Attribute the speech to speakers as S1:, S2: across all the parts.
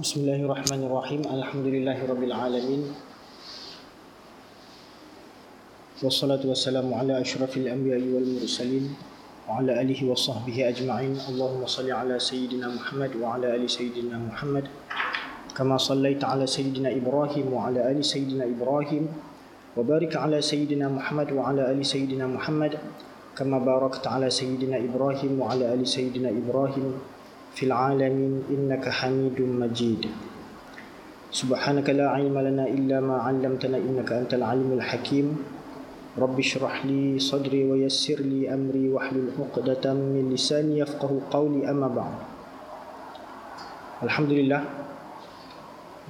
S1: بسم الله الرحمن الرحيم الحمد لله رب العالمين والصلاة والسلام على أشرف الأنبياء والمرسلين وعلى آله وصحبه أجمعين اللهم صل على سيدنا محمد وعلى آل سيدنا محمد كما صليت على سيدنا إبراهيم وعلى آل سيدنا إبراهيم وبارك على سيدنا محمد وعلى آل سيدنا محمد كما باركت على سيدنا إبراهيم وعلى آل سيدنا إبراهيم في العالمين إنك حميد مجيد سبحانك لا علم لنا إلا ما علمتنا إنك أنت العلم الحكيم رب اشرح لي صدري ويسر لي أمري وحل عقدة من لساني يفقه قولي أما بعد الحمد لله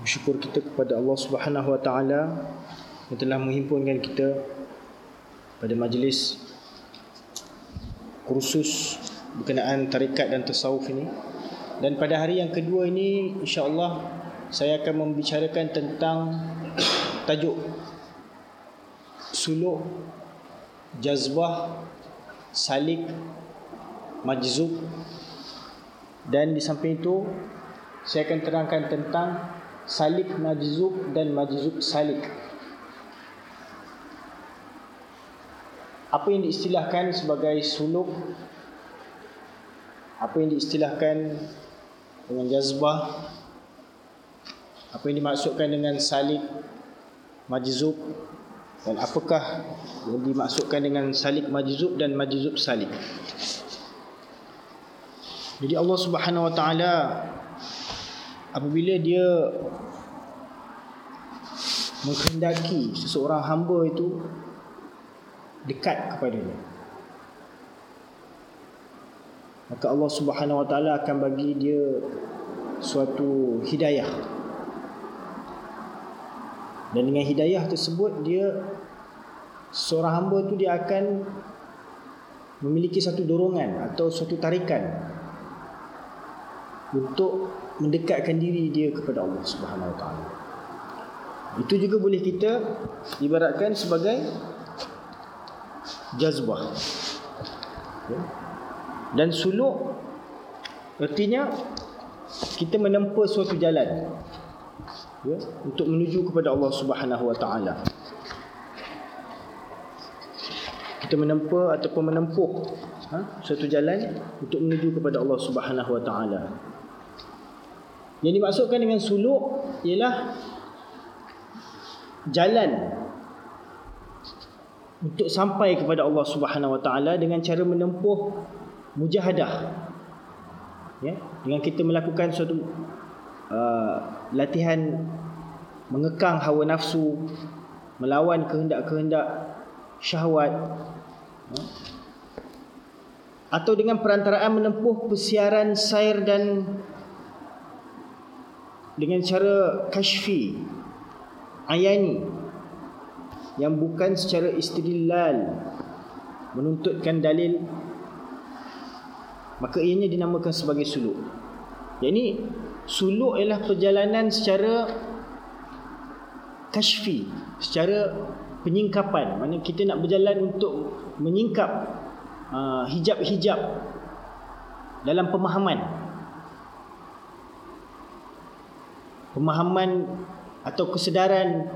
S1: Bersyukur kita kepada Allah Subhanahu Wa Taala yang telah menghimpunkan kita pada majlis kursus berkenaan tarikat dan tasawuf ini dan pada hari yang kedua ini insya-Allah saya akan membicarakan tentang tajuk suluk jazbah salik majzub. Dan di samping itu saya akan terangkan tentang salik majzub dan majzub salik. Apa yang diistilahkan sebagai suluk? Apa yang diistilahkan dengan jazbah. Apa yang dimaksudkan dengan salik majzub dan apakah yang dimaksudkan dengan salik majzub dan majzub salik jadi Allah Subhanahu wa taala apabila dia menghendaki seseorang hamba itu dekat kepadanya maka Allah Subhanahu wa taala akan bagi dia suatu hidayah dan dengan hidayah tersebut dia seorang hamba tu dia akan memiliki satu dorongan atau suatu tarikan untuk mendekatkan diri dia kepada Allah Subhanahu Wa Taala. Itu juga boleh kita ibaratkan sebagai jazbah. Ya. Dan suluk artinya kita menempuh suatu jalan ya, untuk menuju kepada Allah Subhanahu Wa Taala. Kita menempuh ataupun menempuh ha, suatu jalan untuk menuju kepada Allah Subhanahu Wa Taala. Yang dimaksudkan dengan suluk ialah jalan untuk sampai kepada Allah Subhanahu Wa Taala dengan cara menempuh mujahadah. Ya, dengan kita melakukan suatu uh, latihan mengekang hawa nafsu, melawan kehendak-kehendak syahwat. Ya. Atau dengan perantaraan menempuh persiaran sair dan dengan cara kashfi ayani yang bukan secara istidlal menuntutkan dalil maka ianya dinamakan sebagai suluk. Jadi suluk ialah perjalanan secara kashfi, secara penyingkapan. Mana kita nak berjalan untuk menyingkap uh, hijab-hijab dalam pemahaman pemahaman atau kesedaran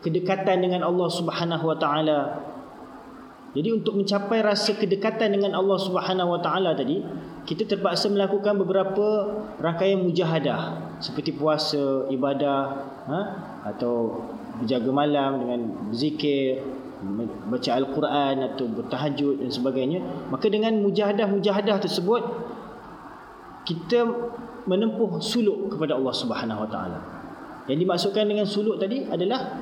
S1: kedekatan dengan Allah Subhanahu wa taala. Jadi untuk mencapai rasa kedekatan dengan Allah Subhanahu wa taala tadi, kita terpaksa melakukan beberapa rangkaian mujahadah seperti puasa, ibadah, ha? atau berjaga malam dengan berzikir, baca al-Quran atau bertahajud dan sebagainya. Maka dengan mujahadah-mujahadah tersebut kita menempuh suluk kepada Allah Subhanahu Wa Taala. Yang dimaksudkan dengan suluk tadi adalah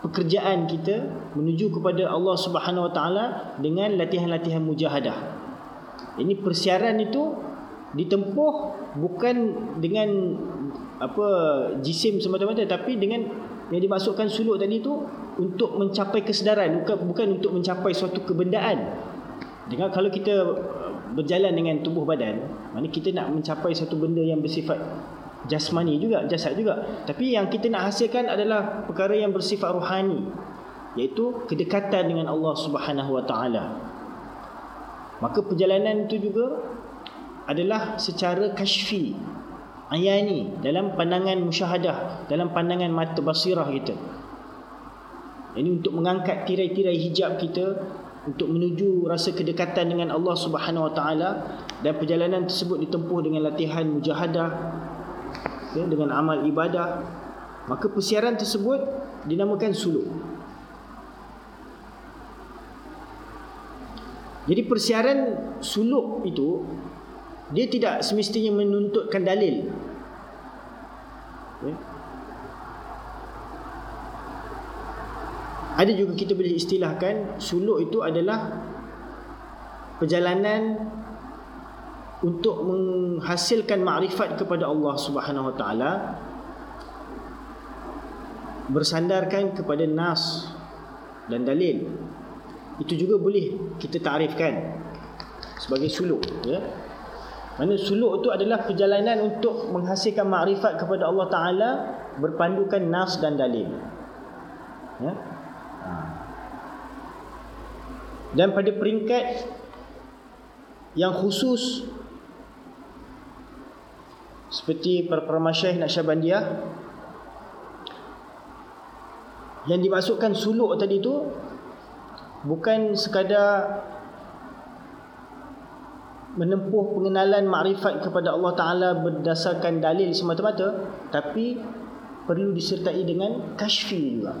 S1: pekerjaan kita menuju kepada Allah Subhanahu Wa Taala dengan latihan-latihan mujahadah. Ini persiaran itu ditempuh bukan dengan apa jisim semata-mata tapi dengan yang dimaksudkan suluk tadi itu untuk mencapai kesedaran bukan bukan untuk mencapai suatu kebendaan. Dengan kalau kita berjalan dengan tubuh badan, mana kita nak mencapai satu benda yang bersifat jasmani juga, jasad juga. Tapi yang kita nak hasilkan adalah perkara yang bersifat rohani, iaitu kedekatan dengan Allah Subhanahu Wa Taala. Maka perjalanan itu juga adalah secara kashfi ayani dalam pandangan musyahadah dalam pandangan mata basirah kita ini untuk mengangkat tirai-tirai hijab kita untuk menuju rasa kedekatan dengan Allah Subhanahu Wa Taala dan perjalanan tersebut ditempuh dengan latihan mujahadah ya, dengan amal ibadah maka persiaran tersebut dinamakan suluk jadi persiaran suluk itu dia tidak semestinya menuntutkan dalil ya. ada juga kita boleh istilahkan suluk itu adalah perjalanan untuk menghasilkan makrifat kepada Allah Subhanahu Wa Taala bersandarkan kepada nas dan dalil. Itu juga boleh kita takrifkan sebagai suluk ya. Mana suluk itu adalah perjalanan untuk menghasilkan makrifat kepada Allah Taala berpandukan nas dan dalil ya. Ha. dan pada peringkat yang khusus seperti para-para masyayikh Naqsyabandiyah yang dimasukkan suluk tadi tu bukan sekadar menempuh pengenalan makrifat kepada Allah Taala berdasarkan dalil semata-mata tapi perlu disertai dengan kashfi juga.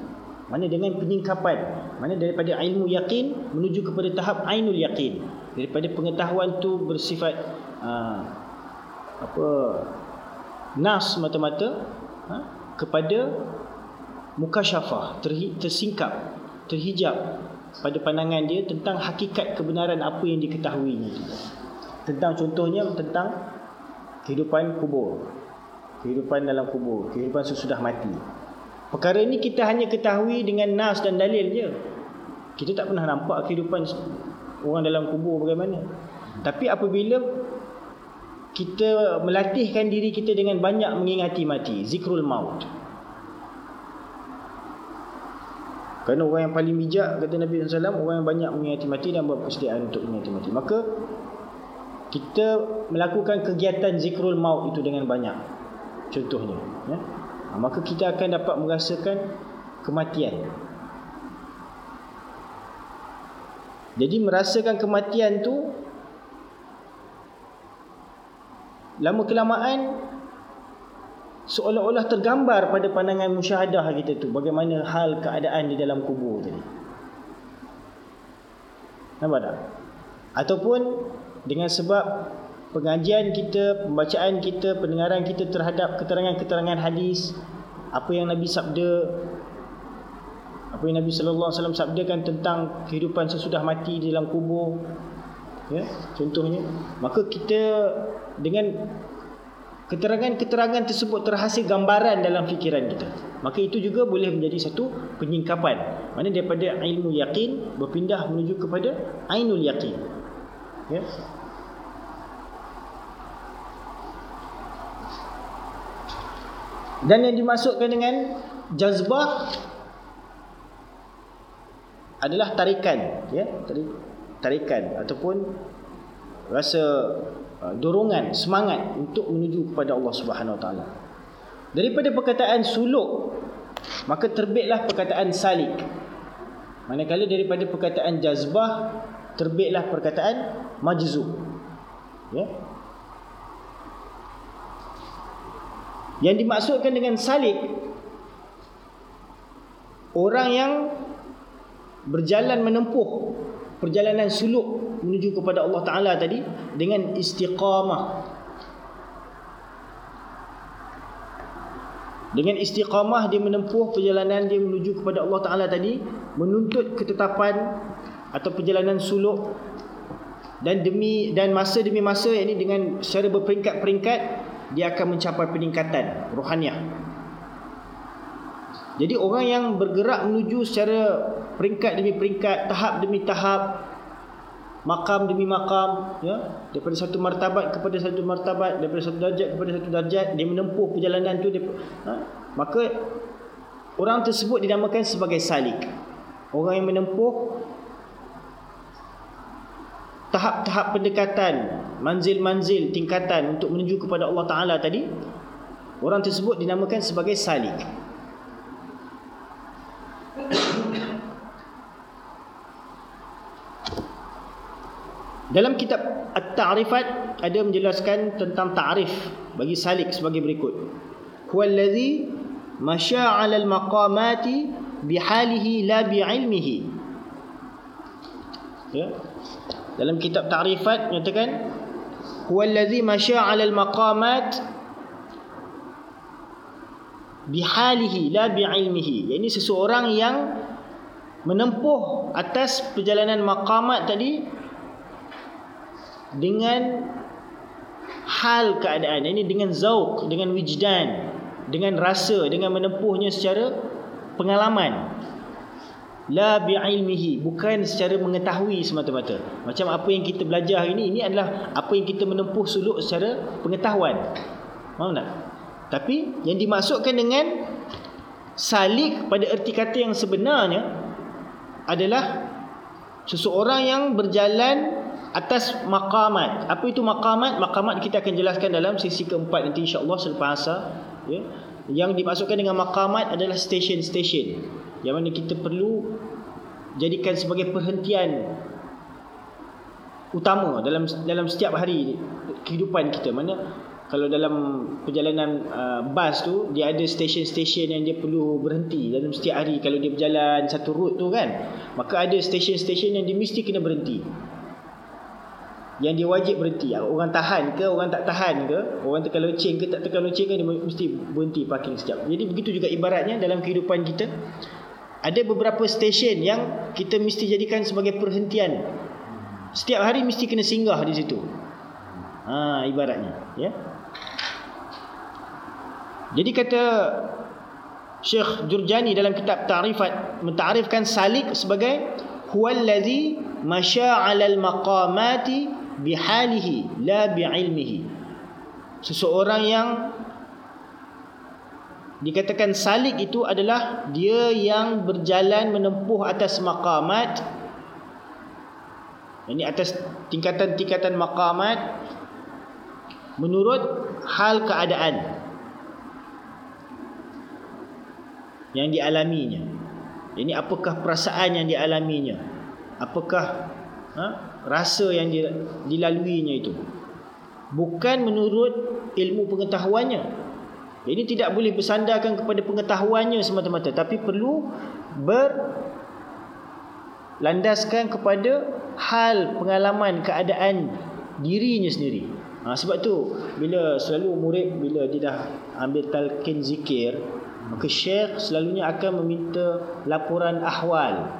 S1: Mana dengan penyingkapan. Mana daripada ilmu yakin menuju kepada tahap ainul yakin daripada pengetahuan tu bersifat uh, apa nas mata-mata ha, kepada mukasyafah tersingkap terhijab pada pandangan dia tentang hakikat kebenaran apa yang diketahuinya tentang contohnya tentang kehidupan kubur kehidupan dalam kubur kehidupan sesudah mati. Perkara ini kita hanya ketahui dengan nas dan dalil je. Kita tak pernah nampak kehidupan orang dalam kubur bagaimana. Tapi apabila kita melatihkan diri kita dengan banyak mengingati mati zikrul maut. Kerana orang yang paling bijak kata Nabi SAW orang yang banyak mengingati mati dan buat persediaan untuk mengingati mati. Maka kita melakukan kegiatan zikrul maut itu dengan banyak. Contohnya ya? Ha, maka kita akan dapat merasakan kematian. Jadi merasakan kematian tu lama kelamaan seolah-olah tergambar pada pandangan musyahadah kita tu. Bagaimana hal keadaan di dalam kubur tadi. Nampak tak? Ataupun dengan sebab pengajian kita pembacaan kita pendengaran kita terhadap keterangan-keterangan hadis apa yang Nabi sabda apa yang Nabi sallallahu alaihi wasallam sabdakan tentang kehidupan sesudah mati di dalam kubur ya contohnya maka kita dengan keterangan-keterangan tersebut terhasil gambaran dalam fikiran kita. Maka itu juga boleh menjadi satu penyingkapan. Mana daripada ilmu yakin berpindah menuju kepada ainul yakin. Ya. Dan yang dimasukkan dengan jazbah adalah tarikan ya. Tarikan ataupun rasa uh, dorongan semangat untuk menuju kepada Allah Subhanahu Wa Taala. Daripada perkataan suluk maka terbitlah perkataan salik. Manakala daripada perkataan jazbah terbitlah perkataan majzub. Ya. Yang dimaksudkan dengan salik orang yang berjalan menempuh perjalanan suluk menuju kepada Allah Taala tadi dengan istiqamah. Dengan istiqamah dia menempuh perjalanan dia menuju kepada Allah Taala tadi menuntut ketetapan atau perjalanan suluk dan demi dan masa demi masa ini dengan secara berperingkat-peringkat dia akan mencapai peningkatan rohaniah. Jadi orang yang bergerak menuju secara peringkat demi peringkat, tahap demi tahap, makam demi makam, ya, daripada satu martabat kepada satu martabat, daripada satu darjat kepada satu darjat, dia menempuh perjalanan tu, dia, ha, maka orang tersebut dinamakan sebagai salik. Orang yang menempuh tahap-tahap pendekatan, manzil-manzil, tingkatan untuk menuju kepada Allah Taala tadi, orang tersebut dinamakan sebagai salik Dalam kitab At-Ta'rifat ada menjelaskan tentang ta'rif bagi salik sebagai berikut. Huwallazi masya 'ala al-maqamati bihalihi la bi'ilmihi. Ya. Dalam kitab Ta'rifat menyatakan huwallazi masya 'ala al-maqamat bihalihi la bi'ilmihi. Yani seseorang yang menempuh atas perjalanan maqamat tadi dengan hal keadaan. Ini dengan zauq dengan wijdan dengan rasa dengan menempuhnya secara pengalaman. La bi'ilmihi bukan secara mengetahui semata-mata. Macam apa yang kita belajar ini ini adalah apa yang kita menempuh suluk secara pengetahuan. Faham tak tapi yang dimaksudkan dengan salik pada erti kata yang sebenarnya adalah seseorang yang berjalan atas maqamat. Apa itu maqamat? Maqamat kita akan jelaskan dalam sesi keempat nanti insya-Allah selepas asar, ya. Yang dimasukkan dengan maqamat adalah stesen-stesen. Yang mana kita perlu jadikan sebagai perhentian utama dalam dalam setiap hari kehidupan kita. Mana kalau dalam perjalanan uh, bas tu dia ada stesen-stesen yang dia perlu berhenti dalam setiap hari. Kalau dia berjalan satu route tu kan maka ada stesen-stesen yang dia mesti kena berhenti. Yang dia wajib berhenti. Orang tahan ke orang tak tahan ke orang tekan loceng ke tak tekan loceng ke dia mesti berhenti parking sekejap jadi begitu juga ibaratnya dalam kehidupan kita ada beberapa stesen yang kita mesti jadikan sebagai perhentian. Setiap hari mesti kena singgah di situ. Ha, ibaratnya ya jadi kata Syekh Jurjani dalam kitab Ta'rifat mentarifkan salik sebagai huwallazi masya 'alal maqamati bihalihi la bi'ilmihi. Seseorang yang dikatakan salik itu adalah dia yang berjalan menempuh atas maqamat ini atas tingkatan-tingkatan maqamat menurut hal keadaan yang dialaminya. Ini apakah perasaan yang dialaminya? Apakah ha? rasa yang dilaluinya itu? Bukan menurut ilmu pengetahuannya. Ini tidak boleh bersandarkan kepada pengetahuannya semata-mata tapi perlu berlandaskan kepada hal pengalaman keadaan dirinya sendiri. Ha, sebab tu bila selalu murid bila dia dah ambil talqin zikir maka syekh selalunya akan meminta laporan ahwal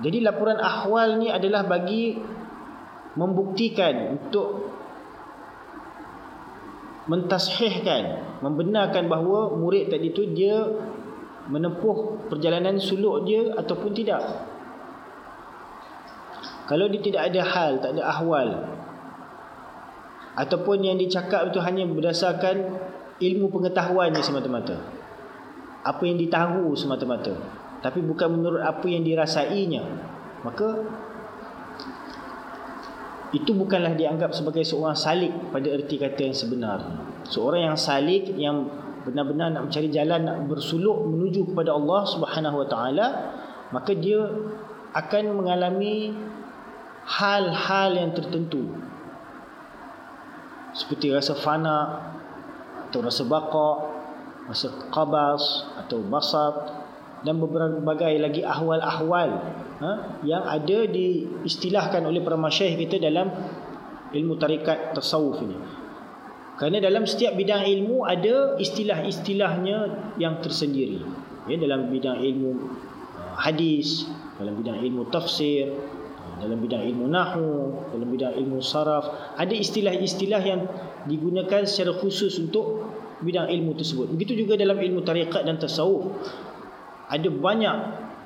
S1: jadi laporan ahwal ni adalah bagi membuktikan untuk mentashihkan, membenarkan bahawa murid tadi tu dia menempuh perjalanan suluk dia ataupun tidak. Kalau dia tidak ada hal, tak ada ahwal ataupun yang dicakap itu hanya berdasarkan ilmu pengetahuannya semata-mata. Apa yang ditahu semata-mata. Tapi bukan menurut apa yang dirasainya. Maka itu bukanlah dianggap sebagai seorang salik pada erti kata yang sebenar. Seorang yang salik yang benar-benar nak mencari jalan nak bersuluk menuju kepada Allah Subhanahu wa taala maka dia akan mengalami hal-hal yang tertentu. Seperti rasa fana atau rasa baqa rasa qabas atau basat dan berbagai lagi ahwal-ahwal ha, yang ada diistilahkan oleh para masyayikh kita dalam ilmu tarikat tasawuf ini. Kerana dalam setiap bidang ilmu ada istilah-istilahnya yang tersendiri. Ya, dalam bidang ilmu uh, hadis, dalam bidang ilmu tafsir, dalam bidang ilmu nahu, dalam bidang ilmu saraf, ada istilah-istilah yang digunakan secara khusus untuk bidang ilmu tersebut. Begitu juga dalam ilmu tarikat dan tasawuf ada banyak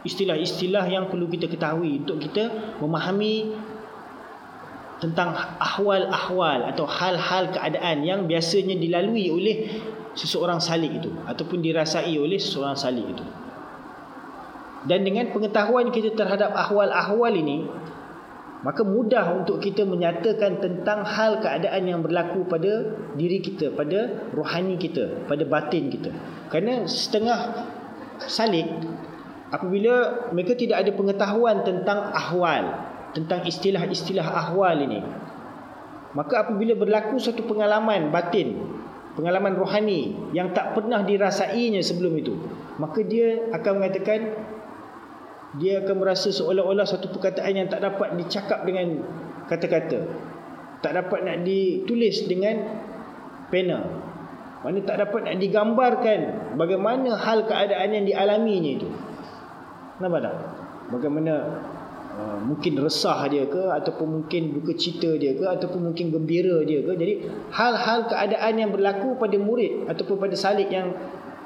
S1: istilah-istilah yang perlu kita ketahui untuk kita memahami tentang ahwal-ahwal atau hal-hal keadaan yang biasanya dilalui oleh seseorang salik itu ataupun dirasai oleh seseorang salik itu. Dan dengan pengetahuan kita terhadap ahwal-ahwal ini maka mudah untuk kita menyatakan tentang hal keadaan yang berlaku pada diri kita, pada rohani kita, pada batin kita. Kerana setengah salik apabila mereka tidak ada pengetahuan tentang ahwal, tentang istilah-istilah ahwal ini. Maka apabila berlaku satu pengalaman batin, pengalaman rohani yang tak pernah dirasainya sebelum itu, maka dia akan mengatakan dia akan merasa seolah-olah satu perkataan yang tak dapat dicakap dengan kata-kata. Tak dapat nak ditulis dengan pena. Mana tak dapat nak digambarkan bagaimana hal keadaan yang dialaminya itu. Nampak tak? Bagaimana uh, mungkin resah dia ke ataupun mungkin duka cita dia ke ataupun mungkin gembira dia ke. Jadi hal-hal keadaan yang berlaku pada murid ataupun pada salik yang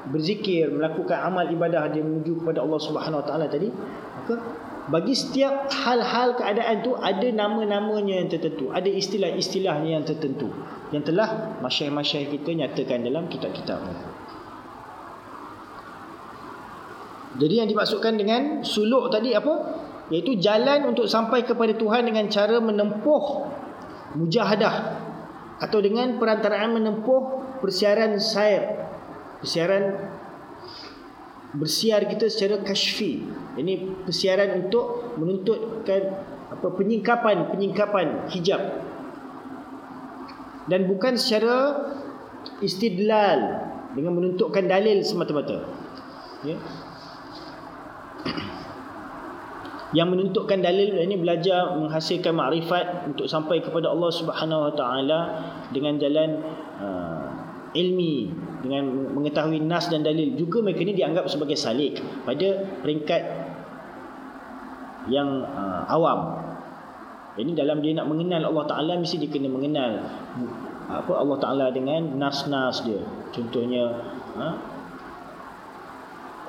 S1: berzikir melakukan amal ibadah dia menuju kepada Allah Subhanahu Wa Taala tadi maka bagi setiap hal-hal keadaan tu ada nama-namanya yang tertentu ada istilah-istilahnya yang tertentu yang telah masyayikh-masyayikh kita nyatakan dalam kitab-kitab. Jadi yang dimaksudkan dengan suluk tadi apa? Iaitu jalan untuk sampai kepada Tuhan dengan cara menempuh mujahadah atau dengan perantaraan menempuh persiaran sair persiaran bersiar kita secara kashfi. Ini persiaran untuk menuntutkan apa penyingkapan penyingkapan hijab. Dan bukan secara istidlal dengan menuntutkan dalil semata-mata. Ya. Yang menuntutkan dalil ini belajar menghasilkan makrifat untuk sampai kepada Allah Subhanahu Wa Taala dengan jalan uh, ilmi dengan mengetahui nas dan dalil juga mereka ini dianggap sebagai salik pada peringkat yang uh, awam. Ini dalam dia nak mengenal Allah Taala mesti dia kena mengenal apa Allah Taala dengan nas-nas dia. Contohnya ha?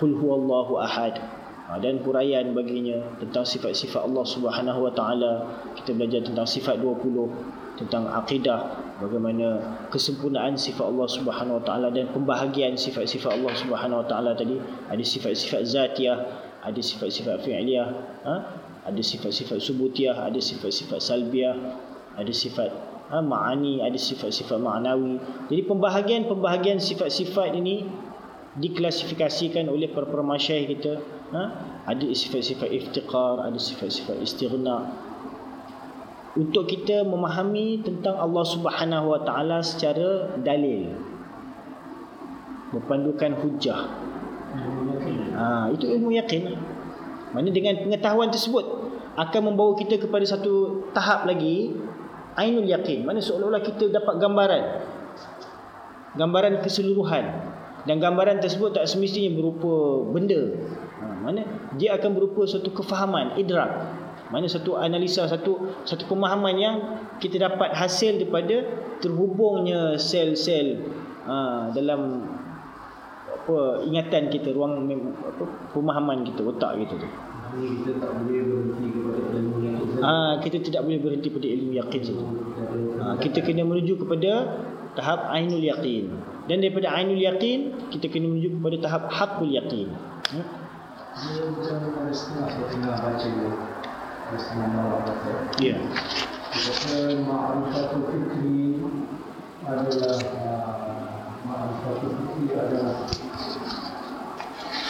S1: Qul huwallahu ahad. Ha, dan huraian baginya tentang sifat-sifat Allah Subhanahu Wa Taala. Kita belajar tentang sifat 20 tentang akidah bagaimana kesempurnaan sifat Allah Subhanahu Wa Taala dan pembahagian sifat-sifat Allah Subhanahu Wa Taala tadi ada sifat-sifat zatiah ada sifat-sifat fi'liyah ha? ada sifat-sifat subutiyah ada sifat-sifat salbiah ada sifat ha? ma'ani ada sifat-sifat ma'nawi jadi pembahagian-pembahagian sifat-sifat ini diklasifikasikan oleh para masyayikh kita ha? ada sifat-sifat iftiqar ada sifat-sifat istighna untuk kita memahami tentang Allah Subhanahu Wa Taala secara dalil. Berpandukan hujah. Ha, itu ilmu yakin. Mana dengan pengetahuan tersebut akan membawa kita kepada satu tahap lagi ainul yakin. Mana seolah-olah kita dapat gambaran. Gambaran keseluruhan dan gambaran tersebut tak semestinya berupa benda. Ha, mana? Dia akan berupa satu kefahaman idrak. Mana satu analisa satu satu pemahaman yang kita dapat hasil daripada terhubungnya sel-sel ha, dalam apa ingatan kita ruang apa pemahaman kita otak kita tu. Kita tak boleh berhenti kepada ilmu yakin ah kita tidak boleh berhenti pada ilmu yakin saja. Ha, kita kena menuju kepada tahap ainul yakin dan daripada ainul yakin kita kena menuju kepada tahap hakul yakin hmm? Ya.
S2: Kita ma'rifatul fikri adalah ma'rifatul fikri adalah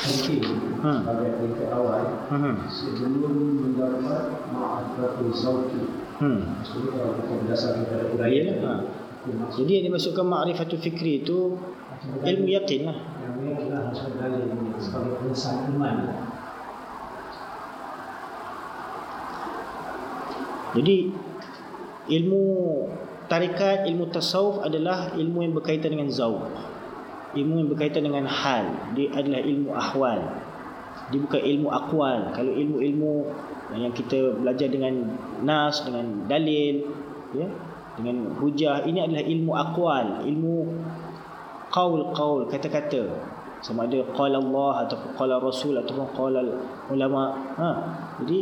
S2: penting hmm. pada tingkat awal hmm. sebelum mendapat ma'rifatul zawki. Hmm. Kalau kita berdasar daripada budaya. Ha.
S1: Jadi yang dimasukkan ma'rifatul fikri itu ilmu yakin lah. Jadi ilmu tarikat, ilmu tasawuf adalah ilmu yang berkaitan dengan zauq. Ilmu yang berkaitan dengan hal. Dia adalah ilmu ahwal. Dia bukan ilmu akwal. Kalau ilmu-ilmu yang kita belajar dengan nas, dengan dalil, ya, dengan hujah ini adalah ilmu aqwal ilmu qaul-qaul kata-kata. Sama ada qala Allah ataupun qala Rasul ataupun qala ulama. Ha jadi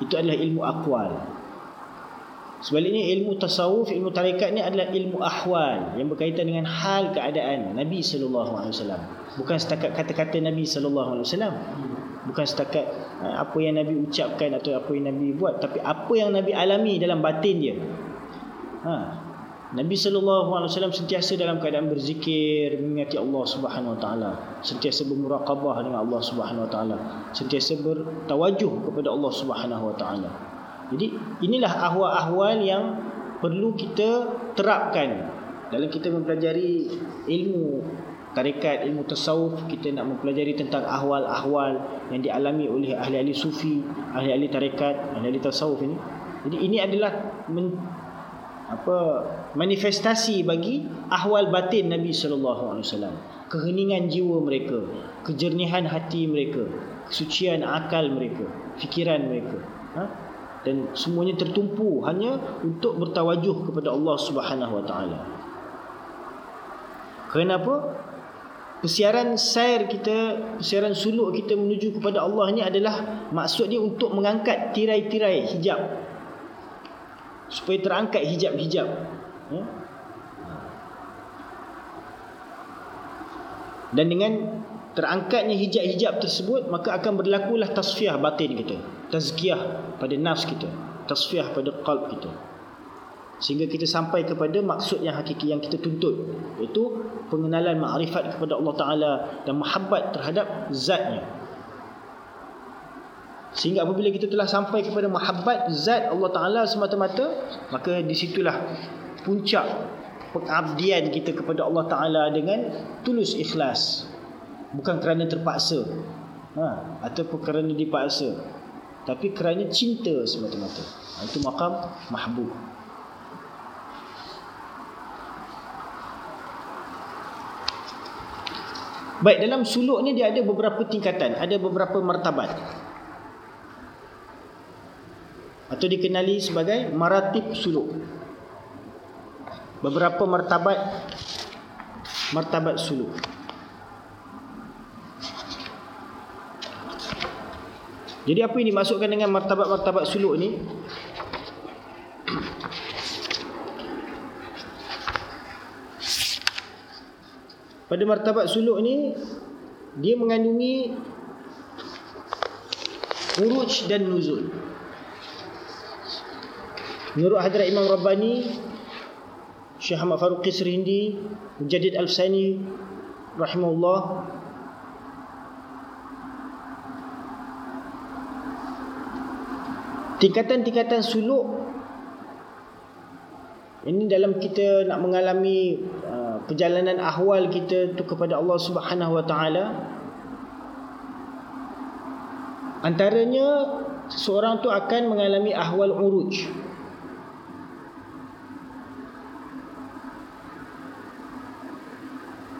S1: itu adalah ilmu aqwal. Sebaliknya ilmu tasawuf ilmu tarekat ni adalah ilmu ahwal yang berkaitan dengan hal keadaan Nabi sallallahu alaihi wasallam. Bukan setakat kata-kata Nabi sallallahu alaihi wasallam. Bukan setakat eh, apa yang Nabi ucapkan atau apa yang Nabi buat tapi apa yang Nabi alami dalam batin dia ha. Nabi SAW sentiasa dalam keadaan berzikir mengingati Allah Subhanahu Wa Taala sentiasa bermuraqabah dengan Allah Subhanahu Wa Taala sentiasa bertawajuh kepada Allah Subhanahu Wa Taala. Jadi inilah ahwal-ahwal yang perlu kita terapkan dalam kita mempelajari ilmu tarekat ilmu tasawuf. Kita nak mempelajari tentang ahwal-ahwal yang dialami oleh ahli-ahli sufi ahli-ahli tarekat ahli-ahli tasawuf ini. Jadi ini adalah apa manifestasi bagi ahwal batin Nabi sallallahu alaihi wasallam keheningan jiwa mereka kejernihan hati mereka kesucian akal mereka fikiran mereka ha? dan semuanya tertumpu hanya untuk bertawajuh kepada Allah Subhanahu wa taala Kenapa? Persiaran sair kita, persiaran suluk kita menuju kepada Allah ini adalah maksud dia untuk mengangkat tirai-tirai hijab. Supaya terangkat hijab-hijab. Ya? Dan dengan terangkatnya hijab-hijab tersebut, maka akan berlakulah tasfiah batin kita. Tazkiyah pada nafs kita. Tasfiah pada qalb kita sehingga kita sampai kepada maksud yang hakiki yang kita tuntut iaitu pengenalan makrifat kepada Allah Taala dan mahabbat terhadap zatnya sehingga apabila kita telah sampai kepada mahabbat zat Allah Taala semata-mata maka di situlah puncak pengabdian kita kepada Allah Taala dengan tulus ikhlas. Bukan kerana terpaksa. Ha ataupun kerana dipaksa. Tapi kerana cinta semata-mata. Ha, itu makam mahbub. Baik, dalam suluk ni dia ada beberapa tingkatan, ada beberapa martabat. Atau dikenali sebagai maratib suluk. Beberapa martabat martabat suluk. Jadi apa yang dimaksudkan dengan martabat-martabat suluk ni? pada martabat suluk ni dia mengandungi uruj dan nuzul menurut hadrat Imam Rabbani Syekh Ahmad Faruq Qisri Hindi Mujaddid Al-Sani rahimahullah tingkatan-tingkatan suluk ini dalam kita nak mengalami perjalanan ahwal kita tu kepada Allah Subhanahu Wa Taala. Antaranya seseorang tu akan mengalami ahwal uruj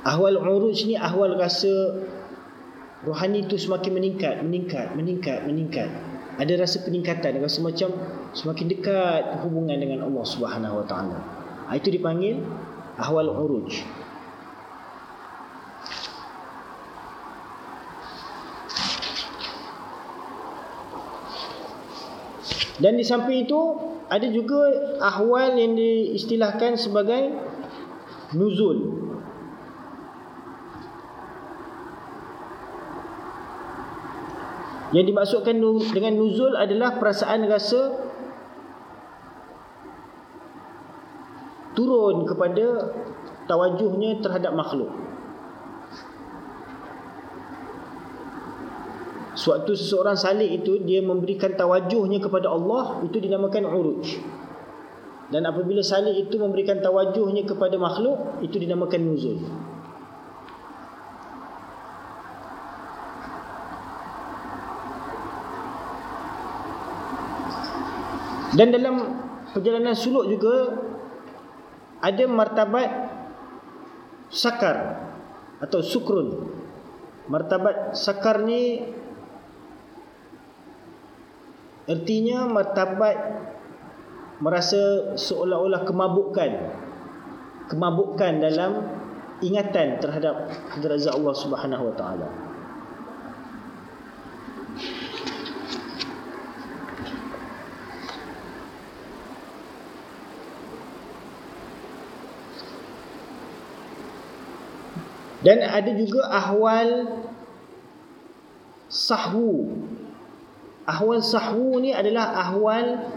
S1: ahwal uruj ni ahwal rasa rohani tu semakin meningkat meningkat meningkat meningkat. Ada rasa peningkatan rasa macam semakin dekat hubungan dengan Allah Subhanahu Wa Taala. Itu dipanggil ahwal uruj dan di samping itu ada juga ahwal yang diistilahkan sebagai nuzul yang dimaksudkan dengan nuzul adalah perasaan rasa turun kepada tawajuhnya terhadap makhluk. Suatu seseorang salik itu dia memberikan tawajuhnya kepada Allah itu dinamakan uruj. Dan apabila salik itu memberikan tawajuhnya kepada makhluk itu dinamakan nuzul. Dan dalam perjalanan suluk juga ada martabat sakar atau sukrun. Martabat sakar ni artinya martabat merasa seolah-olah kemabukan. Kemabukan dalam ingatan terhadap hadrat Allah Subhanahu Wa Taala. Dan ada juga ahwal sahwu. Ahwal sahwu ni adalah ahwal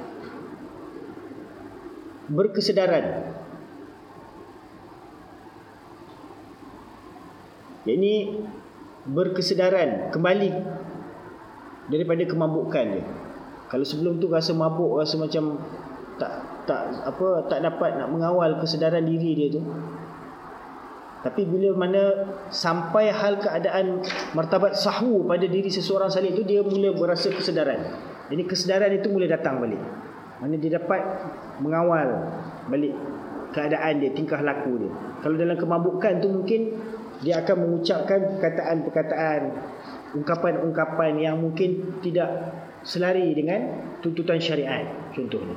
S1: berkesedaran. Ini berkesedaran kembali daripada kemabukan dia. Kalau sebelum tu rasa mabuk, rasa macam tak tak apa tak dapat nak mengawal kesedaran diri dia tu. Tapi bila mana sampai hal keadaan martabat sahwu pada diri seseorang salih itu dia mula berasa kesedaran. Jadi kesedaran itu mula datang balik. Mana dia dapat mengawal balik keadaan dia, tingkah laku dia. Kalau dalam kemabukan tu mungkin dia akan mengucapkan perkataan-perkataan, ungkapan-ungkapan yang mungkin tidak selari dengan tuntutan syariat contohnya.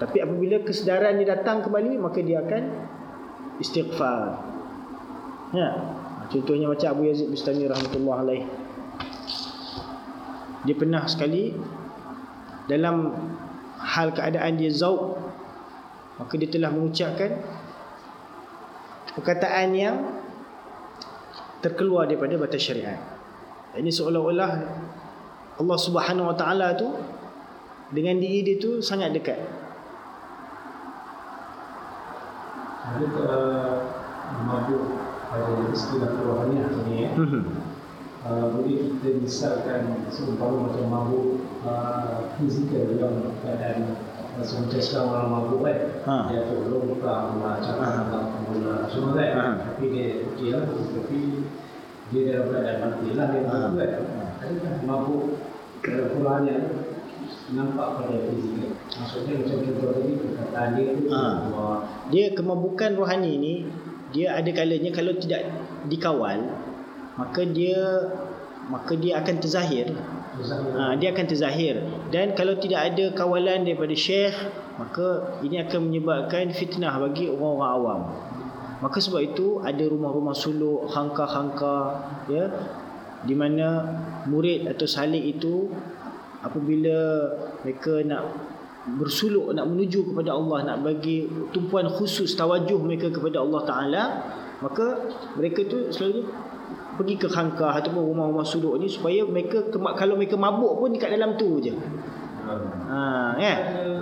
S1: Tapi apabila kesedaran dia datang kembali maka dia akan istighfar. Ya. Contohnya macam Abu Yazid Bustami rahmatullah alaih. Dia pernah sekali dalam hal keadaan dia zauq maka dia telah mengucapkan perkataan yang terkeluar daripada batas syariat. Ini seolah-olah Allah Subhanahu Wa Taala tu dengan diri dia tu sangat dekat.
S2: Adakah mabuk pada istilah kerohanian ini ya? Uh, boleh kita misalkan seumpama macam mabuk uh, fizikal dalam keadaan Macam macam sekarang orang mabuk kan ha. Dia tolong buka macam ha. Mula semua kan ha. Tapi dia okey lah Tapi dia dalam keadaan mati lah Dia ha. kan Adakah mabuk dalam kerohanian nampak pada fizikal Maksudnya macam contoh tadi perkataan dia tu ha.
S1: Dia kemabukan rohani ni Dia ada kalanya kalau tidak dikawal maka dia maka dia akan terzahir. Ha, dia akan terzahir. Dan kalau tidak ada kawalan daripada syekh maka ini akan menyebabkan fitnah bagi orang-orang awam. Maka sebab itu ada rumah-rumah suluk hangka-hangka ya di mana murid atau salik itu apabila mereka nak bersuluk nak menuju kepada Allah nak bagi tumpuan khusus tawajuh mereka kepada Allah taala maka mereka tu selalu pergi ke khangkah ataupun rumah-rumah suduk ni supaya mereka kalau mereka mabuk pun dekat dalam tu je. Ha, ya.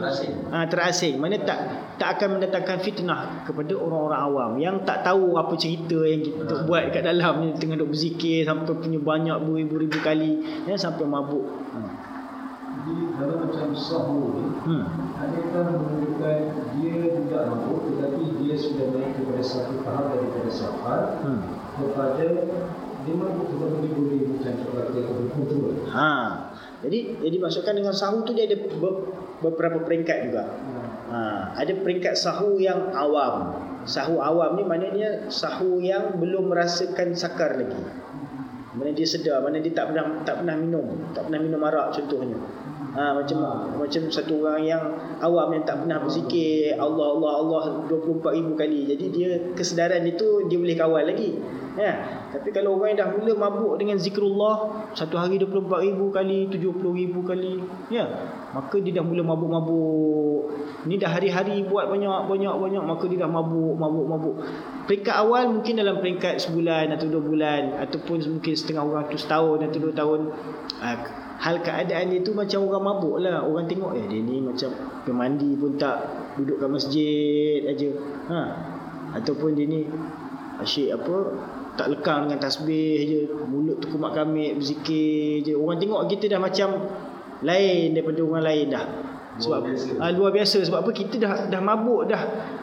S1: Terasing. Ha, terasing. Mana tak tak akan mendatangkan fitnah kepada orang-orang awam yang tak tahu apa cerita yang kita ha. buat dekat dalam ni tengah duk berzikir sampai punya banyak beribu-ribu kali ya sampai mabuk. Ha.
S2: Jadi kalau macam sahur ni, hmm. adakah menunjukkan dia tidak mabuk tetapi dia sudah naik kepada satu tahap daripada safar hmm. kepada lima puluh lebih boleh macam seperti itu berkumpul.
S1: Ha. Jadi jadi masukkan dengan sahur tu dia ada beberapa peringkat juga. Ha. Ada peringkat sahur yang awam. Sahur awam ni maknanya sahur yang belum merasakan sakar lagi. Mana dia sedar, mana dia tak pernah tak pernah minum, tak pernah minum arak contohnya. Ha, macam macam satu orang yang awam yang tak pernah berzikir Allah Allah Allah 24 ribu kali. Jadi dia kesedaran itu dia boleh kawal lagi. Ya. Tapi kalau orang yang dah mula mabuk dengan zikrullah satu hari 24 ribu kali, 70 ribu kali, ya. Maka dia dah mula mabuk-mabuk. Ni dah hari-hari buat banyak-banyak-banyak maka dia dah mabuk, mabuk, mabuk. Peringkat awal mungkin dalam peringkat sebulan atau dua bulan ataupun mungkin setengah orang tu setahun atau dua tahun. Ha, hal keadaan dia tu macam orang mabuk lah. Orang tengok eh dia ni macam pergi pun tak. Duduk kat masjid aja ha. Ataupun dia ni asyik apa tak lekang dengan tasbih je. Mulut tu kumat kami berzikir je. Orang tengok kita dah macam lain daripada orang lain dah sebab luar biasa. Ha, luar biasa. Sebab apa? Kita dah dah mabuk dah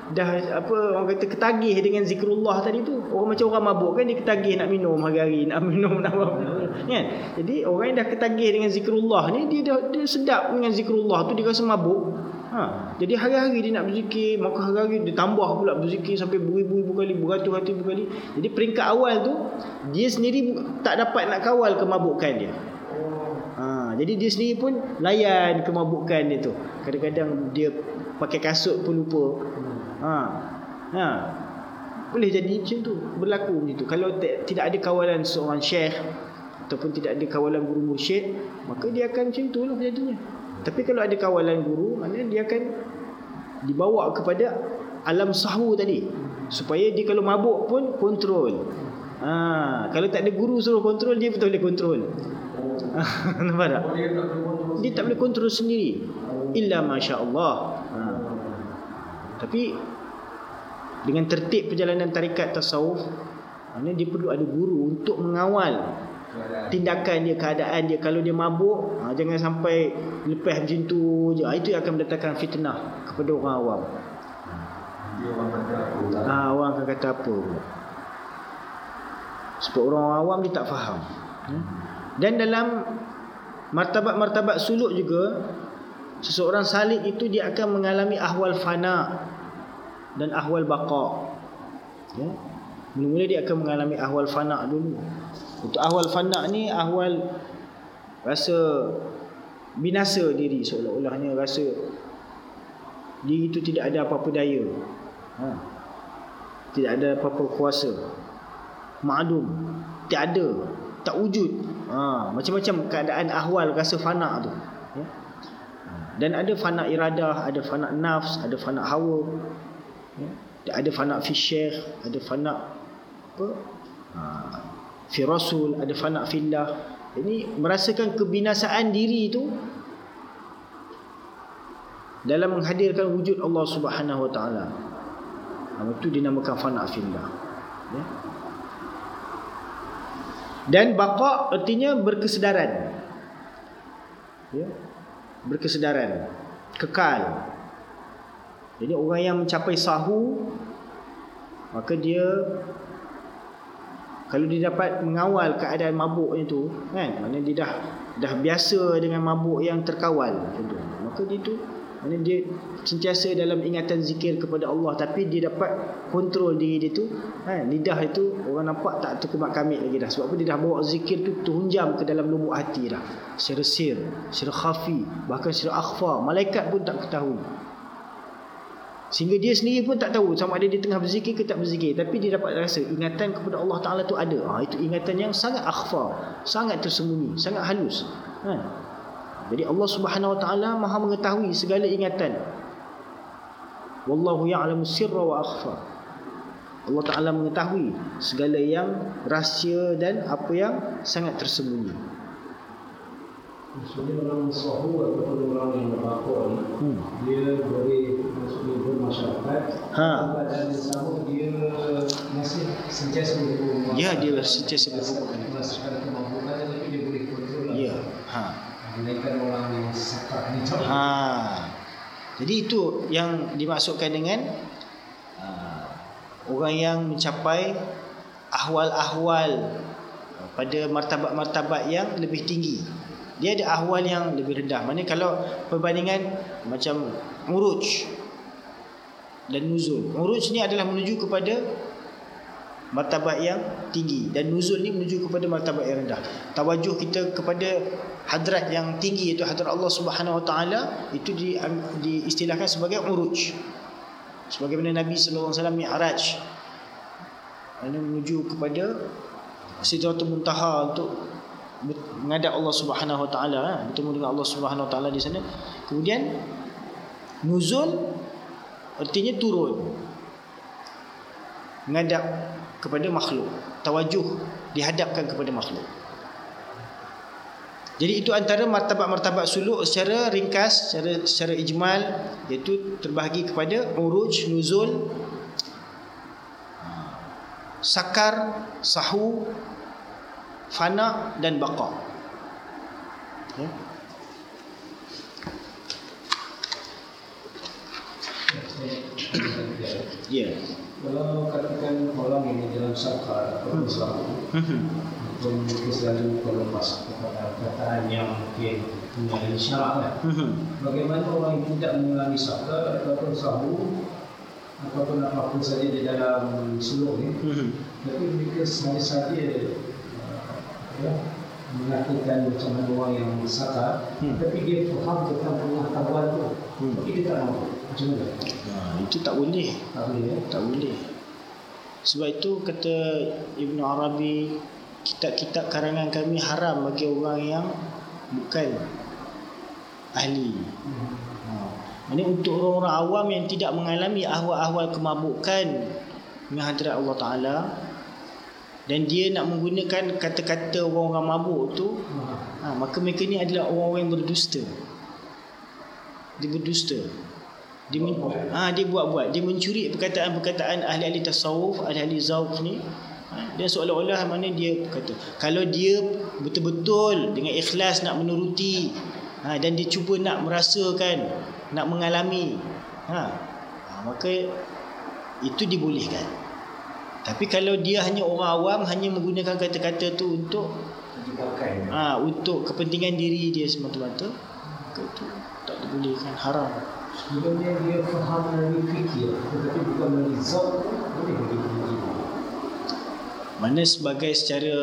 S1: dah apa orang kata ketagih dengan zikrullah tadi tu. Orang macam orang mabuk kan dia ketagih nak minum hari-hari nak minum nak apa. Kan? Jadi orang yang dah ketagih dengan zikrullah ni dia dah dia sedap dengan zikrullah tu dia rasa mabuk. Ha. Jadi hari-hari dia nak berzikir maka hari-hari dia tambah pula berzikir sampai beribu-ribu kali beratus-ratus kali. Jadi peringkat awal tu dia sendiri tak dapat nak kawal kemabukan dia jadi dia sendiri pun layan kemabukan dia tu. Kadang-kadang dia pakai kasut pun lupa. Ha. Ha. Boleh jadi macam tu, berlaku macam tu. Kalau tidak ada kawalan seorang syekh ataupun tidak ada kawalan guru mursyid, maka dia akan macam tu lah jadinya. Tapi kalau ada kawalan guru, maknanya dia akan dibawa kepada alam sahu tadi. Supaya dia kalau mabuk pun kontrol. Ha, kalau tak ada guru suruh kontrol dia betul boleh kontrol. Nampak tak? Dia tak boleh kontrol sendiri. Illa masya-Allah. Ha. Tapi dengan tertib perjalanan tarikat tasawuf, maknanya dia perlu ada guru untuk mengawal tindakan dia, keadaan dia. Kalau dia mabuk, ha, jangan sampai lepas macam tu je. Ha, itu yang akan mendatangkan fitnah kepada orang awam. Ha, orang akan kata apa. Sebab orang awam dia tak faham. Hmm? Dan dalam martabat-martabat suluk juga, seseorang salik itu dia akan mengalami ahwal fana dan ahwal baqa. Ya. Mula-mula dia akan mengalami ahwal fana dulu. Untuk ahwal fana ni ahwal rasa binasa diri seolah-olahnya rasa diri itu tidak ada apa-apa daya. Ha. Tidak ada apa-apa kuasa. Ma'dum. Tak ada. Tak wujud. Ha. macam-macam keadaan ahwal rasa fana tu. Ya. Dan ada fana iradah, ada fana nafs, ada fana hawa. Ya. Ada fana fi syekh, ada fana apa? Ha, fi rasul, ada fana fillah. Ini merasakan kebinasaan diri itu dalam menghadirkan wujud Allah Subhanahu Wa Taala. Itu dinamakan fana fillah. Ya. Dan baqa artinya berkesedaran. Ya. Berkesedaran, kekal. Jadi orang yang mencapai sahu maka dia kalau dia dapat mengawal keadaan mabuk itu kan maknanya dia dah dah biasa dengan mabuk yang terkawal contoh maka dia tu maknanya dia sentiasa dalam ingatan zikir kepada Allah tapi dia dapat kontrol diri dia tu kan lidah itu orang nampak tak terkemak kamit lagi dah sebab apa dia dah bawa zikir tu terhunjam ke dalam lubuk hati dah secara sir secara khafi bahkan secara akhfa malaikat pun tak ketahui Sehingga dia sendiri pun tak tahu sama ada dia tengah berzikir ke tak berzikir. Tapi dia dapat rasa ingatan kepada Allah Ta'ala tu ada. Ha, itu ingatan yang sangat akhfa. Sangat tersembunyi. Sangat halus. Ha. Jadi Allah Subhanahu Wa Ta'ala maha mengetahui segala ingatan. Wallahu ya'lamu sirra wa akhfa. Allah Ta'ala mengetahui segala yang rahsia dan apa yang sangat tersembunyi.
S2: Maksudnya orang sahu ataupun orang yang berlakon hmm. Dia boleh maksudnya bermasyarakat
S1: Ha.
S2: Dan sama dia masih sentiasa berhubungan
S1: Ya, dia sentiasa berhubungan.
S2: Merasakan kemampuan tapi dia boleh kontrol lah
S1: Ya. Ha.
S2: Orang yang sakar ni
S1: Ha. Jadi itu yang dimaksudkan dengan uh, orang yang mencapai ahwal-ahwal pada martabat-martabat yang lebih tinggi. Dia ada ahwal yang lebih rendah. Mana kalau perbandingan macam uruj dan nuzul. Uruj ni adalah menuju kepada martabat yang tinggi dan nuzul ni menuju kepada martabat yang rendah. Tawajuh kita kepada hadrat yang tinggi iaitu hadrat Allah Subhanahu Wa Taala itu di, diistilahkan sebagai uruj. Sebagaimana Nabi sallallahu alaihi wasallam Mi'raj ini menuju kepada Sidratul Muntaha untuk menghadap Allah Subhanahu Wa Taala, eh, bertemu dengan Allah Subhanahu Wa Taala di sana. Kemudian nuzul artinya turun. Menghadap kepada makhluk. Tawajuh dihadapkan kepada makhluk. Jadi itu antara martabat-martabat suluk secara ringkas, secara secara ijmal iaitu terbahagi kepada uruj, nuzul, sakar, sahu, fana dan baqa. Ya. Ya.
S2: Kalau katakan orang ini dalam sakar atau sahu Atau mungkin selalu masuk kepada perkataan yang mungkin punya isyarat lah. Bagaimana orang yang tidak mengulangi sakar ataupun sahu ataupun apapun saja di dalam suluk ni tapi mereka saja-saja uh, ya, mengatakan macam mana orang yang sakar
S1: Hmm.
S2: tapi dia faham tentang pengetahuan tu
S1: Hmm.
S2: tapi dia tak mahu macam mana?
S1: Ha, itu tak boleh.
S2: Tak boleh ya?
S1: Tak boleh. Sebab itu kata Ibn Arabi kitab-kitab karangan kami haram bagi orang yang bukan ahli.
S2: Hmm.
S1: Ha. Ini untuk orang-orang awam yang tidak mengalami ahwal-ahwal kemabukan dengan hadrat Allah Taala dan dia nak menggunakan kata-kata orang-orang mabuk tu ha, maka mereka ni adalah orang-orang yang berdusta dia berdusta dia men, ha, dia buat-buat. Dia mencuri perkataan-perkataan ahli-ahli tasawuf ahli-ahli zauq ni. Ha, dia seolah-olah mana dia kata kalau dia betul-betul dengan ikhlas nak menuruti ha, dan dia cuba nak merasakan nak mengalami ha, ha, maka itu dibolehkan. Tapi kalau dia hanya orang awam hanya menggunakan kata-kata tu untuk ah ha, untuk kepentingan diri dia semata-mata itu tak dibolehkan. Haram.
S2: Sebenarnya dia faham dari fikir tetapi bukan dari zat boleh begitu.
S1: Mana sebagai secara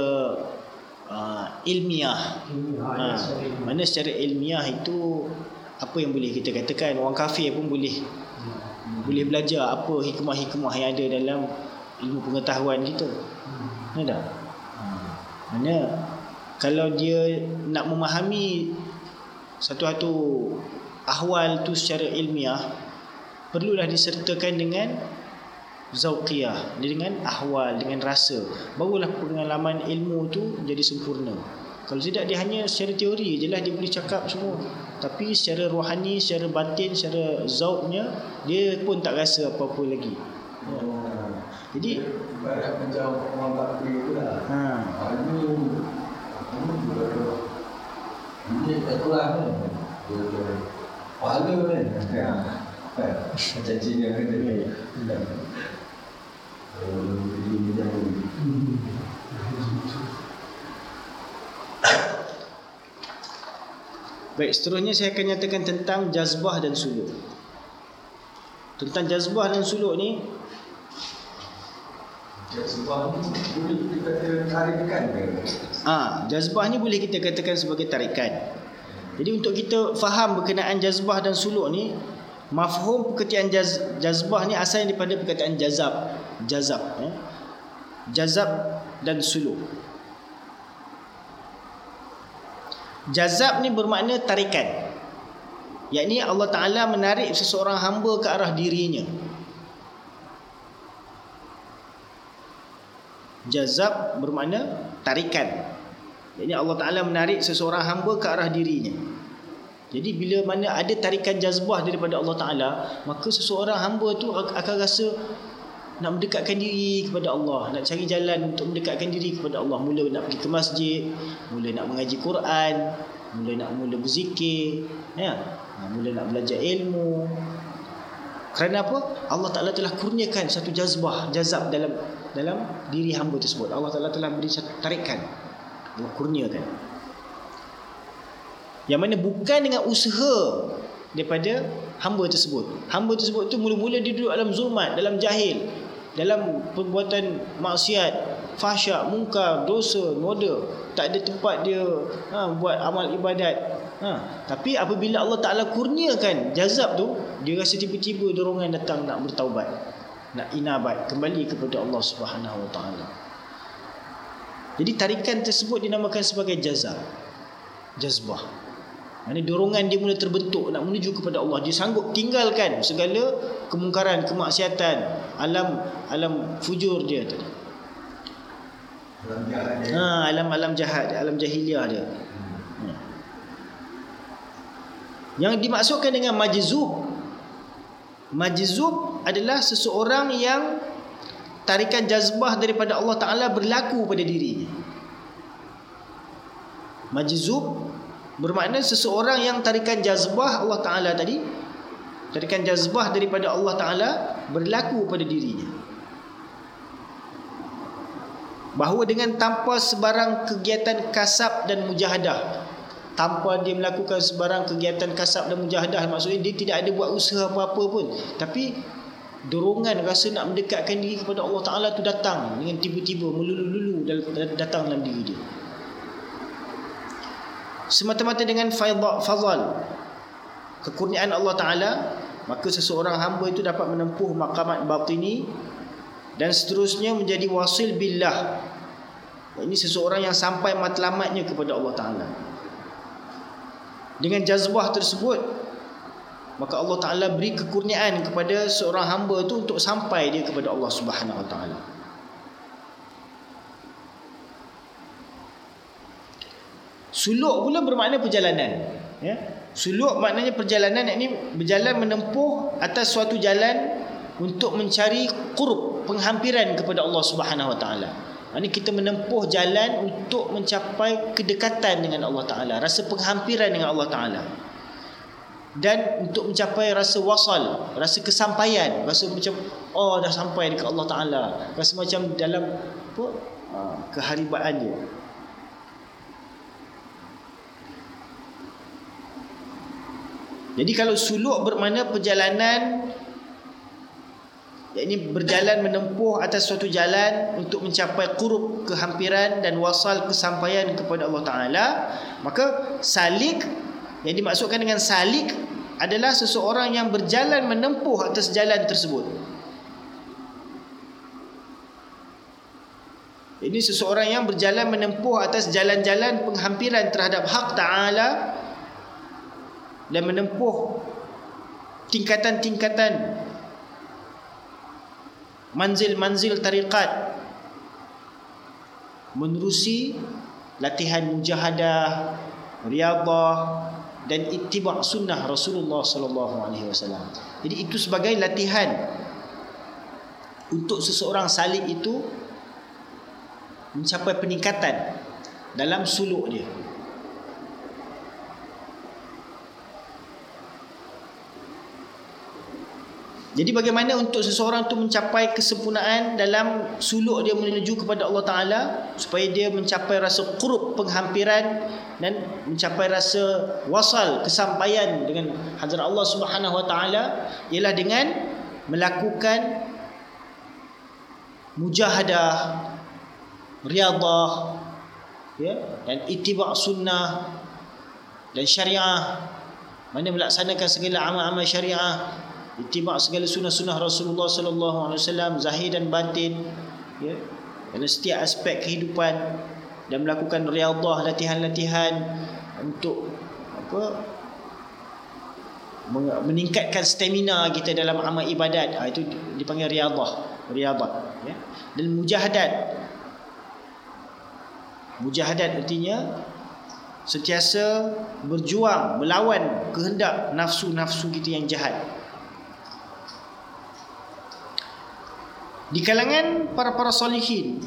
S1: uh, ilmiah. Ha, mana secara ilmiah itu apa yang boleh kita katakan orang kafir pun boleh hmm. boleh belajar apa hikmah-hikmah yang ada dalam ilmu pengetahuan kita. Hmm. tak? Hmm. Mana kalau dia nak memahami satu-satu ahwal tu secara ilmiah perlulah disertakan dengan zauqiyah dengan ahwal dengan rasa barulah pengalaman ilmu tu jadi sempurna kalau tidak dia hanya secara teori je lah dia boleh cakap semua tapi secara rohani secara batin secara zauqnya dia pun tak rasa apa-apa lagi ya. Jadi
S3: ibarat macam orang tu lah. Ha. Juga tak kelas kan. Dia. Pahala kan. Ha. Macam Cina kan dia. Macam
S1: Baik, seterusnya saya akan nyatakan tentang jazbah dan suluk. Tentang jazbah dan suluk ni
S3: Jazbah ni boleh kita kata tarikan ke?
S1: Ah, jazbah ni boleh kita katakan sebagai tarikan. Jadi untuk kita faham berkenaan jazbah dan suluk ni, mafhum perkataan jaz, jazbah ni asal daripada perkataan jazab. Jazab. Eh? Jazab dan suluk. Jazab ni bermakna tarikan. Yakni Allah Ta'ala menarik seseorang hamba ke arah dirinya. Jazab bermakna tarikan. Jadi Allah Taala menarik seseorang hamba ke arah dirinya. Jadi bila mana ada tarikan jazbah daripada Allah Taala, maka seseorang hamba tu akan rasa nak mendekatkan diri kepada Allah, nak cari jalan untuk mendekatkan diri kepada Allah. Mula nak pergi ke masjid, mula nak mengaji Quran, mula nak mula berzikir, ya. Ha, mula nak belajar ilmu. Kerana apa? Allah Taala telah kurniakan satu jazbah, jazab dalam dalam diri hamba tersebut. Allah Taala telah beri satu tarikan. Allah kurniakan. Yang mana bukan dengan usaha daripada hamba tersebut. Hamba tersebut tu mula-mula dia duduk dalam zulmat, dalam jahil, dalam perbuatan maksiat, fahsyak, mungkar, dosa, noda, tak ada tempat dia ha, buat amal ibadat. Ha, tapi apabila Allah Taala kurniakan jazab tu, dia rasa tiba-tiba dorongan datang nak bertaubat nak inabat kembali kepada Allah Subhanahu Wa Taala. Jadi tarikan tersebut dinamakan sebagai jazab. Jazbah. Ini dorongan dia mula terbentuk nak menuju kepada Allah. Dia sanggup tinggalkan segala kemungkaran, kemaksiatan, alam alam fujur dia tadi.
S3: Alam jahat dia.
S1: Ha, alam alam jahat, alam jahiliah dia. Hmm. Yang dimaksudkan dengan majzub Majzub adalah seseorang yang tarikan jazbah daripada Allah Ta'ala berlaku pada dirinya. Majzub bermakna seseorang yang tarikan jazbah Allah Ta'ala tadi. Tarikan jazbah daripada Allah Ta'ala berlaku pada dirinya. Bahawa dengan tanpa sebarang kegiatan kasab dan mujahadah tanpa dia melakukan sebarang kegiatan kasab dan mujahadah maksudnya dia tidak ada buat usaha apa-apa pun tapi dorongan rasa nak mendekatkan diri kepada Allah Taala tu datang dengan tiba-tiba melulu-lulu datang dalam diri dia. Semata-mata dengan fadhal kekurniaan Allah Taala maka seseorang hamba itu dapat menempuh maqamat batini dan seterusnya menjadi wasil billah. Ini seseorang yang sampai matlamatnya kepada Allah Taala. Dengan jazbah tersebut maka Allah Taala beri kekurniaan kepada seorang hamba itu untuk sampai dia kepada Allah Subhanahu Wa Taala. Suluk pula bermakna perjalanan. Ya. Suluk maknanya perjalanan ini berjalan menempuh atas suatu jalan untuk mencari kurb penghampiran kepada Allah Subhanahu Wa Taala. Ini kita menempuh jalan untuk mencapai kedekatan dengan Allah Taala, rasa penghampiran dengan Allah Taala dan untuk mencapai rasa wasal, rasa kesampaian, rasa macam oh dah sampai dekat Allah Taala, rasa macam dalam apa ha, keharibaan dia. Jadi kalau suluk bermakna perjalanan ini berjalan menempuh atas suatu jalan untuk mencapai qurub kehampiran dan wasal kesampaian kepada Allah Taala, maka salik yang dimaksudkan dengan salik adalah seseorang yang berjalan menempuh atas jalan tersebut. Ini seseorang yang berjalan menempuh atas jalan-jalan penghampiran terhadap hak Ta'ala dan menempuh tingkatan-tingkatan manzil-manzil tarikat menerusi latihan mujahadah, riadah dan ittiba' sunnah Rasulullah sallallahu alaihi wasallam. Jadi itu sebagai latihan untuk seseorang salik itu mencapai peningkatan dalam suluk dia. Jadi bagaimana untuk seseorang tu mencapai kesempurnaan dalam suluk dia menuju kepada Allah Taala supaya dia mencapai rasa qurb penghampiran dan mencapai rasa wasal kesampaian dengan hadrat Allah Subhanahu Wa Taala ialah dengan melakukan mujahadah riadah ya dan ittiba' sunnah dan syariah. Mana melaksanakan segala amal-amal syariah ittiba' segala sunnah-sunnah Rasulullah sallallahu alaihi wasallam zahir dan batin ya. Dalam setiap aspek kehidupan dan melakukan riyadhah latihan-latihan untuk apa meningkatkan stamina kita dalam amal ibadat. Ha, itu dipanggil riyadhah riyadhah ya. Dan mujahadat. Mujahadat artinya sentiasa berjuang melawan kehendak nafsu-nafsu kita yang jahat Di kalangan para-para salihin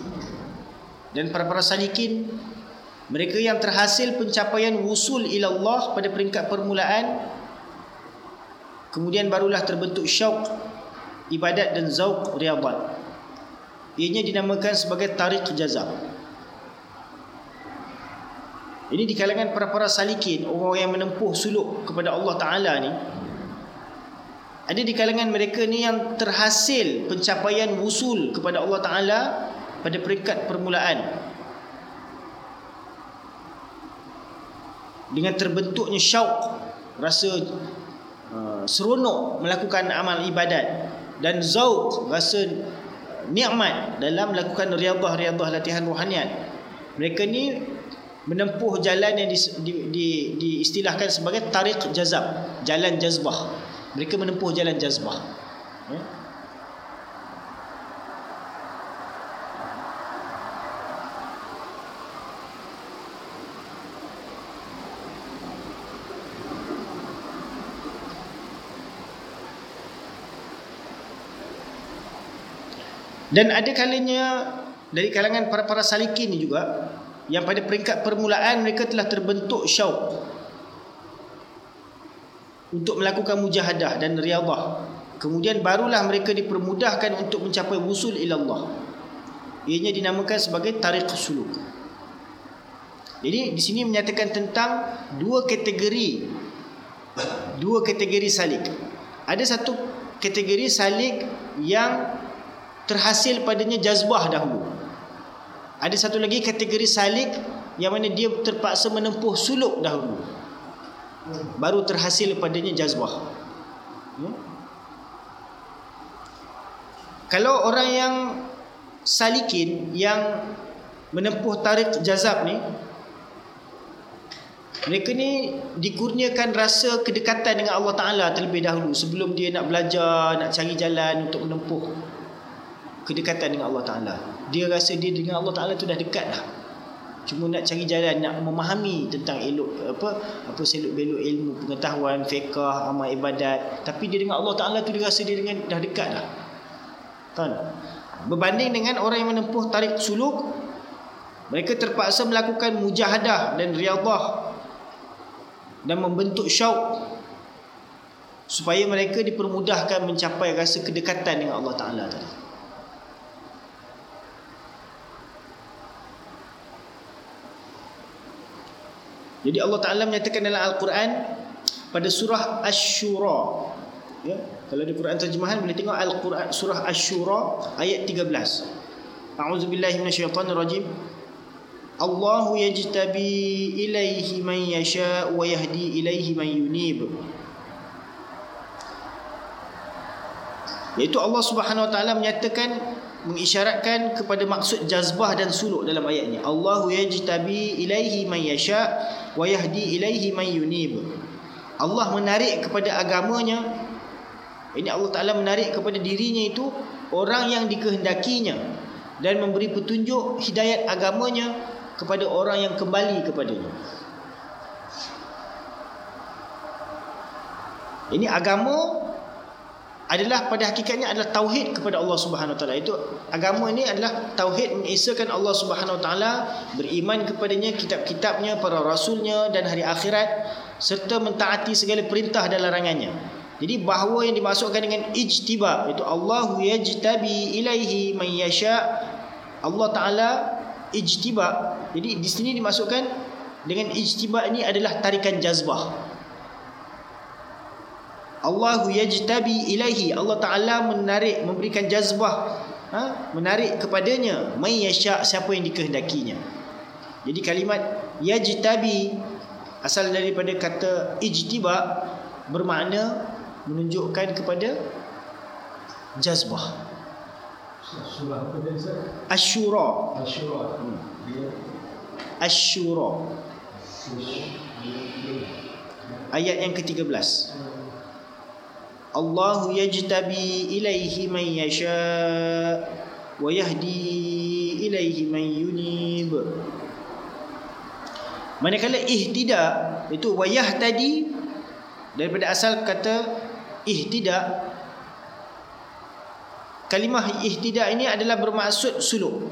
S1: dan para-para salikin mereka yang terhasil pencapaian wusul ila Allah pada peringkat permulaan kemudian barulah terbentuk syauq ibadat dan zauq riadat. Ianya dinamakan sebagai tarik jazab. Ini di kalangan para-para salikin orang yang menempuh suluk kepada Allah Taala ni ada di kalangan mereka ni yang terhasil pencapaian wusul kepada Allah Ta'ala pada peringkat permulaan. Dengan terbentuknya syauq, rasa uh, seronok melakukan amal ibadat dan zauq, rasa nikmat dalam melakukan riadah-riadah latihan rohaniat. Mereka ni menempuh jalan yang di, di, di, diistilahkan sebagai tarik jazab, jalan jazbah mereka menempuh jalan jazbah ya? Dan ada kalanya dari kalangan para-para salikin juga yang pada peringkat permulaan mereka telah terbentuk syauq untuk melakukan mujahadah dan riadah. Kemudian barulah mereka dipermudahkan untuk mencapai wusul ila Allah. Ianya dinamakan sebagai tarik suluk. Jadi di sini menyatakan tentang dua kategori dua kategori salik. Ada satu kategori salik yang terhasil padanya jazbah dahulu. Ada satu lagi kategori salik yang mana dia terpaksa menempuh suluk dahulu baru terhasil padanya jazbah. Ya? kalau orang yang salikin yang menempuh tarik jazab ni mereka ni dikurniakan rasa kedekatan dengan Allah Ta'ala terlebih dahulu sebelum dia nak belajar, nak cari jalan untuk menempuh kedekatan dengan Allah Ta'ala. Dia rasa dia dengan Allah Ta'ala tu dah dekat lah cuma nak cari jalan nak memahami tentang elok apa apa selok belok ilmu pengetahuan fiqh amal ibadat. Tapi dia dengan Allah Taala tu dia rasa dia dengan dah dekat dah. Kan berbanding dengan orang yang menempuh tarik suluk mereka terpaksa melakukan mujahadah dan riyadhah dan membentuk syauq supaya mereka dipermudahkan mencapai rasa kedekatan dengan Allah Taala tadi Jadi Allah Taala menyatakan dalam Al-Quran pada surah Asy-Syura. Ya, kalau di Quran terjemahan boleh tengok Al-Quran surah Asy-Syura ayat 13. A'udzubillahi minasyaitonirrajim. Allahu yajtabi ilaihi man yasha wa yahdi ilaihi man yunib. Iaitu Allah Subhanahu Wa Taala menyatakan mengisyaratkan kepada maksud jazbah dan suluk dalam ayat ini. Allahu yajtabi ilaihi man yasha wa yahdi ilaihi man yunib. Allah menarik kepada agamanya ini Allah Taala menarik kepada dirinya itu orang yang dikehendakinya dan memberi petunjuk hidayat agamanya kepada orang yang kembali kepadanya. Ini agama adalah pada hakikatnya adalah tauhid kepada Allah Subhanahu Wa Taala. Itu agama ini adalah tauhid mengesahkan Allah Subhanahu Wa Taala, beriman kepadanya, kitab-kitabnya, para rasulnya dan hari akhirat serta mentaati segala perintah dan larangannya. Jadi bahawa yang dimasukkan dengan ijtiba itu Allahu yajtabi ilaihi man yasha. Allah Taala ijtiba. Jadi di sini dimasukkan dengan ijtiba ini adalah tarikan jazbah. Allahu yajtabi ilaihi. Allah Taala menarik memberikan jazbah ha? menarik kepadanya. May yasha siapa yang dikehendakinya. Jadi kalimat yajtabi asal daripada kata ijtiba bermakna menunjukkan kepada jazbah. Asyura.
S2: Asyura.
S1: asyura. Ayat yang ke-13 Allah yajtabi ilaihi man yasha wa yahdi ilaihi man yunib. Manakala ihtida itu wayah tadi daripada asal kata ihtida. Kalimah ihtida ini adalah bermaksud suluk.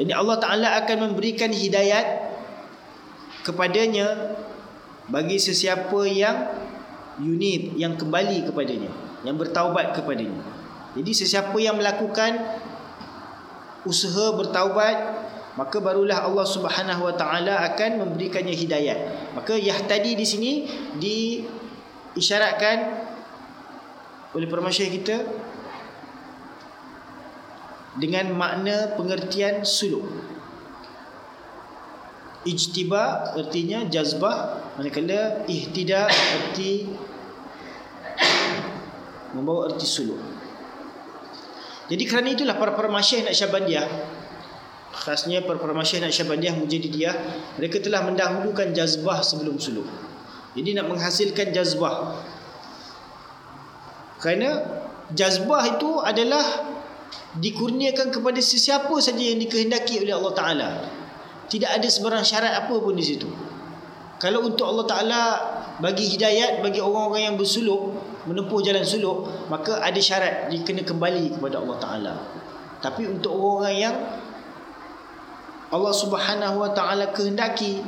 S1: Ini Allah Taala akan memberikan hidayat kepadanya bagi sesiapa yang unib yang kembali kepadanya yang bertaubat kepadanya. Jadi sesiapa yang melakukan usaha bertaubat maka barulah Allah Subhanahu Wa Taala akan memberikannya hidayat. Maka yahtadi di sini diisyaratkan oleh permasyayikh kita dengan makna pengertian suluk Ijtiba artinya jazbah manakala ihtida arti membawa arti suluk. Jadi kerana itulah para para masyayikh Naqsyabandiyah khasnya para para masyayikh Naqsyabandiyah Mujadidiyah mereka telah mendahulukan jazbah sebelum suluk. Jadi nak menghasilkan jazbah. Kerana jazbah itu adalah dikurniakan kepada sesiapa saja yang dikehendaki oleh Allah Taala tidak ada sebarang syarat apa pun di situ. Kalau untuk Allah Taala bagi hidayat bagi orang-orang yang bersuluk menempuh jalan suluk, maka ada syarat dia kena kembali kepada Allah Taala. Tapi untuk orang-orang yang Allah Subhanahu Wa Taala kehendaki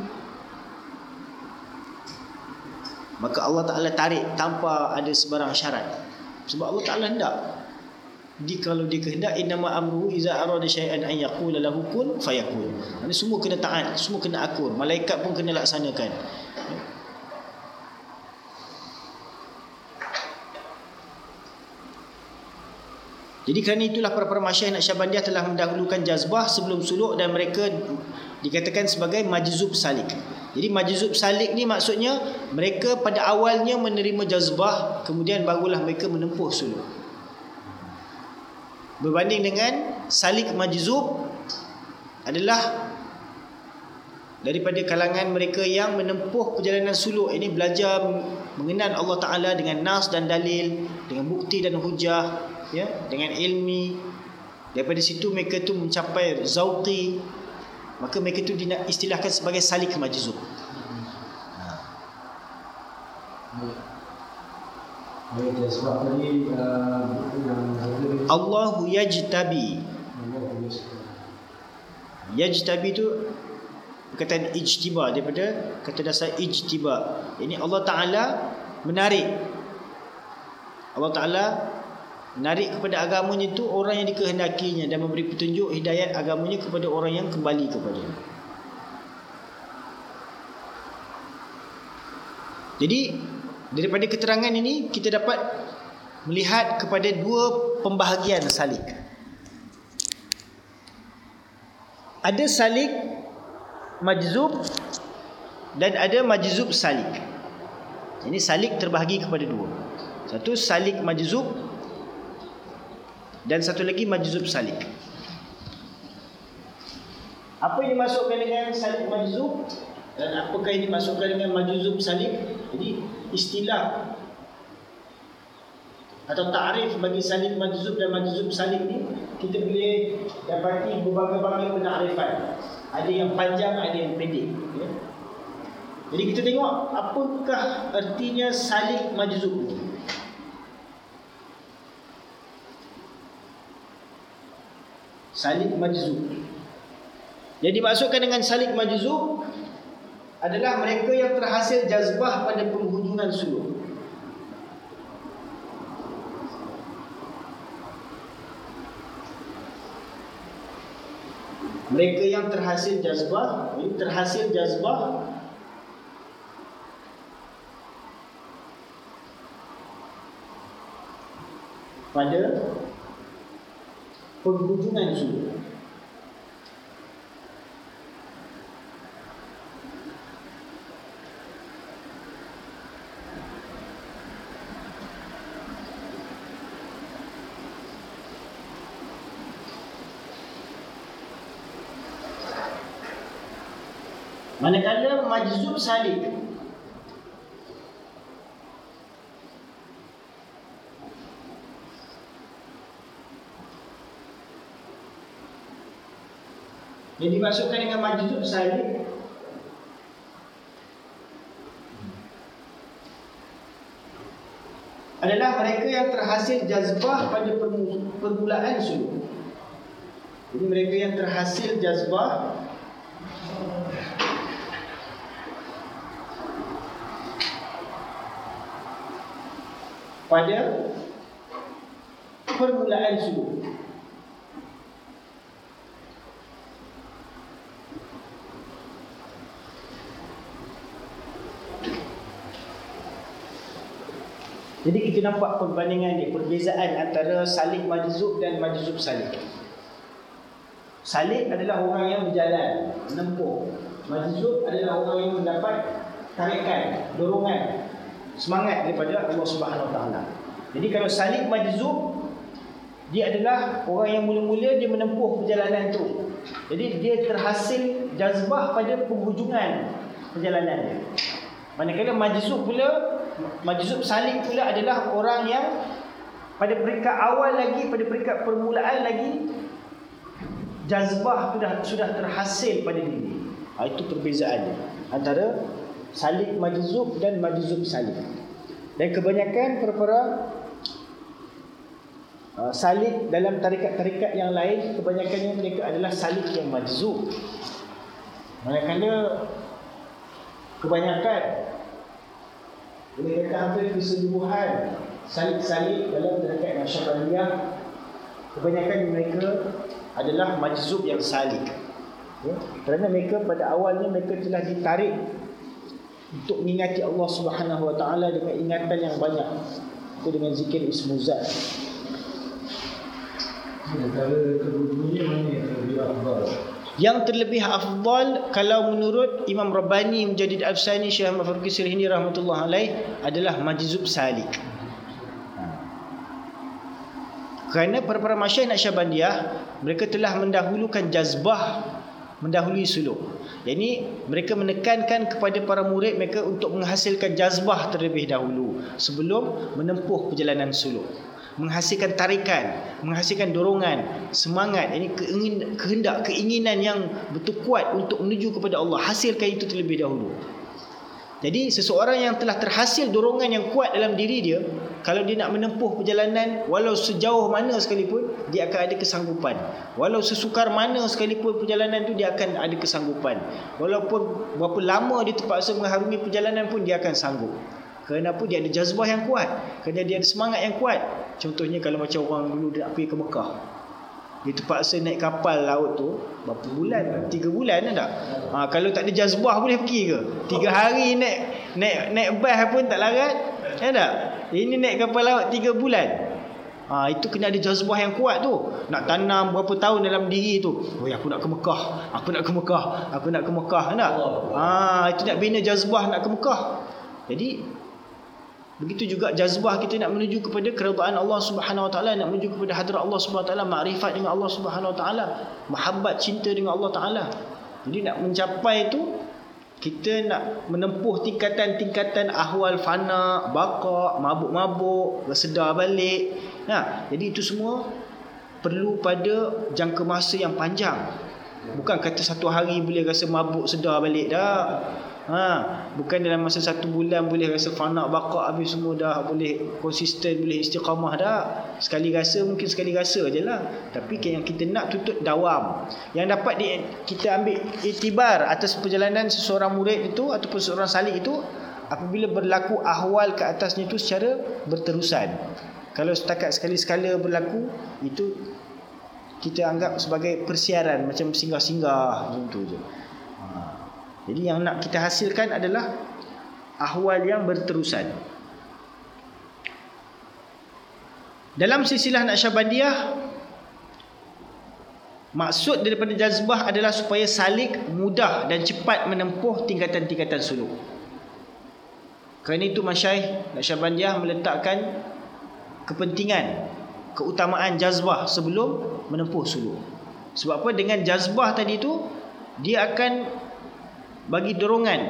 S1: maka Allah Taala tarik tanpa ada sebarang syarat. Sebab Allah Taala hendak di kalau dia kehendak inama amruhu iza arada syai'an an yaqula lahu kun fayakun. Ini semua kena taat, semua kena akur. Malaikat pun kena laksanakan. Jadi kerana itulah para-para masyayikh Naqsyabandiyah telah mendahulukan jazbah sebelum suluk dan mereka dikatakan sebagai majzub salik. Jadi majzub salik ni maksudnya mereka pada awalnya menerima jazbah kemudian barulah mereka menempuh suluk. Berbanding dengan salik majzub adalah daripada kalangan mereka yang menempuh perjalanan suluk. Ini belajar mengenal Allah Taala dengan nas dan dalil, dengan bukti dan hujah ya dengan ilmi. Daripada situ mereka tu mencapai zauqi. Maka mereka tu istilahkan sebagai salik majzub
S2: Baik, sebab tadi uh,
S1: Allahu yajtabi Yajtabi tu perkataan ijtiba daripada kata dasar ijtiba. Ini Allah Taala menarik. Allah Taala menarik kepada agamanya itu orang yang dikehendakinya dan memberi petunjuk hidayat agamanya kepada orang yang kembali kepadanya. Jadi daripada keterangan ini kita dapat melihat kepada dua pembahagian salik. Ada salik majzub dan ada majzub salik. Ini salik terbahagi kepada dua. Satu salik majzub dan satu lagi majzub salik. Apa yang dimasukkan dengan salik majzub dan apakah yang dimasukkan dengan majzub salik? Jadi istilah atau ta'rif bagi salik majzub dan majzub salik ni kita boleh dapati berbagai-bagai penakrifan. Ada yang panjang, ada yang pendek. Ya. Jadi kita tengok apakah artinya salik majzub ni. Salik majzub. Yang dimaksudkan dengan salik majzub adalah mereka yang terhasil jazbah pada penghujungan suluk. mereka yang terhasil jazbah terhasil jazbah pada penghujungan sudah Manakala majzub salik Yang dimasukkan dengan majzub salik adalah mereka yang terhasil jazbah pada permulaan suluk. Jadi mereka yang terhasil jazbah pada permulaan subuh. Jadi kita nampak perbandingan ni, perbezaan antara salik majzub dan majzub salik. Salik adalah orang yang berjalan, menempuh. Majzub adalah orang yang mendapat tarikan, dorongan, semangat daripada Allah Subhanahu Wa Taala. Jadi kalau salib majzub dia adalah orang yang mula-mula dia menempuh perjalanan itu. Jadi dia terhasil jazbah pada penghujungan perjalanan dia. Manakala majzub pula majzub salib pula adalah orang yang pada peringkat awal lagi pada peringkat permulaan lagi jazbah sudah sudah terhasil pada diri. Ha, itu perbezaannya antara Salib majzub dan majzub salib. Dan kebanyakan perkara uh, salib dalam tarikat-tarikat yang lain kebanyakannya mereka adalah salib yang majzub. Manakala kebanyakan boleh kata hampir keseluruhan salib-salib dalam tarikat Nasyabaniyah kebanyakan mereka adalah majzub yang salib. Ya? Kerana mereka pada awalnya mereka telah ditarik untuk mengingati Allah Subhanahu Wa Taala dengan ingatan yang banyak. Itu dengan zikir ismu zat yang terlebih afdal? Kalau menurut Imam Rabbani menjadi Al-Afsani Syekh Ahmad Faruqi Sirhini rahmatullah alaih adalah majzub salik. Kerana para-para masyayikh Naqsyabandiyah mereka telah mendahulukan jazbah mendahului suluk. Jadi mereka menekankan kepada para murid mereka untuk menghasilkan jazbah terlebih dahulu sebelum menempuh perjalanan suluk. Menghasilkan tarikan, menghasilkan dorongan, semangat, ini keingin, kehendak, keinginan yang betul kuat untuk menuju kepada Allah. Hasilkan itu terlebih dahulu. Jadi seseorang yang telah terhasil dorongan yang kuat dalam diri dia, kalau dia nak menempuh perjalanan walau sejauh mana sekalipun, dia akan ada kesanggupan. Walau sesukar mana sekalipun perjalanan tu dia akan ada kesanggupan. Walaupun berapa lama dia terpaksa mengharungi perjalanan pun dia akan sanggup. Kenapa dia ada jazbah yang kuat? Kerana dia ada semangat yang kuat. Contohnya kalau macam orang dulu nak pergi ke Mekah. Dia terpaksa naik kapal laut tu Berapa bulan? Tiga bulan tak? Ha, kalau tak ada jazbah boleh pergi ke? Tiga hari naik naik naik bas pun tak larat Ya tak? Ini naik kapal laut tiga bulan Ha, itu kena ada jazbah yang kuat tu Nak tanam berapa tahun dalam diri tu Oh aku nak ke Mekah Aku nak ke Mekah Aku nak ke Mekah tak? Ha, itu nak bina jazbah nak ke Mekah Jadi Begitu juga jazbah kita nak menuju kepada keredaan Allah Subhanahu Wa Taala, nak menuju kepada hadrat Allah Subhanahu Wa Taala, makrifat dengan Allah Subhanahu Wa Taala, mahabbat cinta dengan Allah Taala. Jadi nak mencapai itu kita nak menempuh tingkatan-tingkatan ahwal fana, baqa, mabuk-mabuk, bersedar balik. Ha, jadi itu semua perlu pada jangka masa yang panjang. Bukan kata satu hari boleh rasa mabuk sedar balik dah. Ha, bukan dalam masa satu bulan boleh rasa fana baqa habis semua dah boleh konsisten boleh istiqamah dah. Sekali rasa mungkin sekali rasa je lah. Tapi yang kita nak tutup dawam. Yang dapat di, kita ambil itibar atas perjalanan seseorang murid itu ataupun seorang salik itu apabila berlaku ahwal ke atasnya itu secara berterusan. Kalau setakat sekali-sekala berlaku itu kita anggap sebagai persiaran macam singgah-singgah macam tu je. Jadi yang nak kita hasilkan adalah ahwal yang berterusan. Dalam silsilah Naqsyabandiyah maksud daripada jazbah adalah supaya salik mudah dan cepat menempuh tingkatan-tingkatan suluk. Kerana itu Masyaih Naqsyabandiyah meletakkan kepentingan keutamaan jazbah sebelum menempuh suluk. Sebab apa dengan jazbah tadi tu dia akan bagi dorongan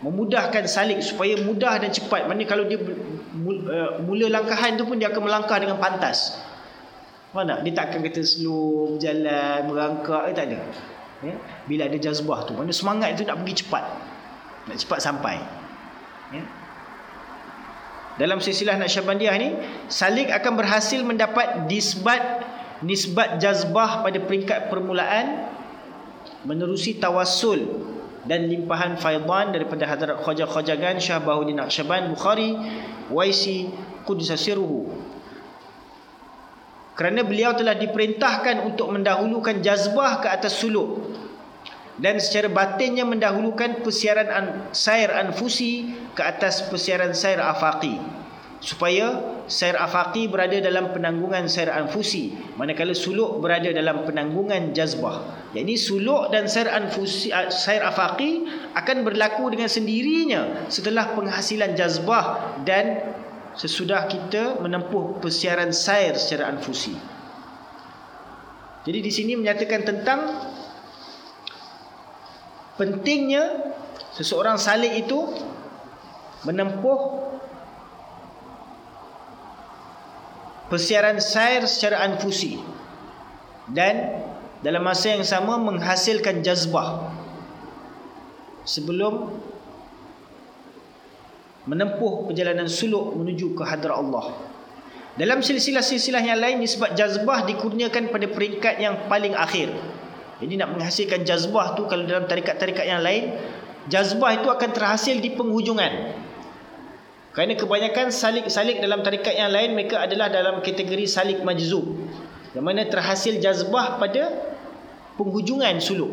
S1: memudahkan salik supaya mudah dan cepat. Maknanya kalau dia uh, mula langkahan tu pun dia akan melangkah dengan pantas. Mana dia tak akan kata slow berjalan merangkak eh, tak ada. Ya? Bila ada jazbah tu mana semangat itu nak pergi cepat. Nak cepat sampai. Ya? Dalam silsilah Naqsyabandiyah ni salik akan berhasil mendapat nisbat nisbat jazbah pada peringkat permulaan menerusi tawassul dan limpahan faidan daripada hadrat Khaja Khajagan Syah Bahudin Naqsyaban Bukhari Waisi Qudusasiruhu kerana beliau telah diperintahkan untuk mendahulukan jazbah ke atas suluk dan secara batinnya mendahulukan persiaran an, sair anfusi ke atas persiaran sair afaqi supaya sair afaqi berada dalam penanggungan sair anfusi manakala suluk berada dalam penanggungan jazbah jadi suluk dan sair anfusi ah, sair afaqi akan berlaku dengan sendirinya setelah penghasilan jazbah dan sesudah kita menempuh persiaran sair secara anfusi. Jadi di sini menyatakan tentang pentingnya seseorang salik itu menempuh persiaran sair secara anfusi dan dalam masa yang sama menghasilkan jazbah sebelum menempuh perjalanan suluk menuju ke hadrat Allah. Dalam silsilah-silsilah yang lain nisbat jazbah dikurniakan pada peringkat yang paling akhir. Jadi nak menghasilkan jazbah tu kalau dalam tarikat-tarikat yang lain, jazbah itu akan terhasil di penghujungan. Kerana kebanyakan salik-salik dalam tarikat yang lain mereka adalah dalam kategori salik majzub. Yang mana terhasil jazbah pada penghujungan suluk.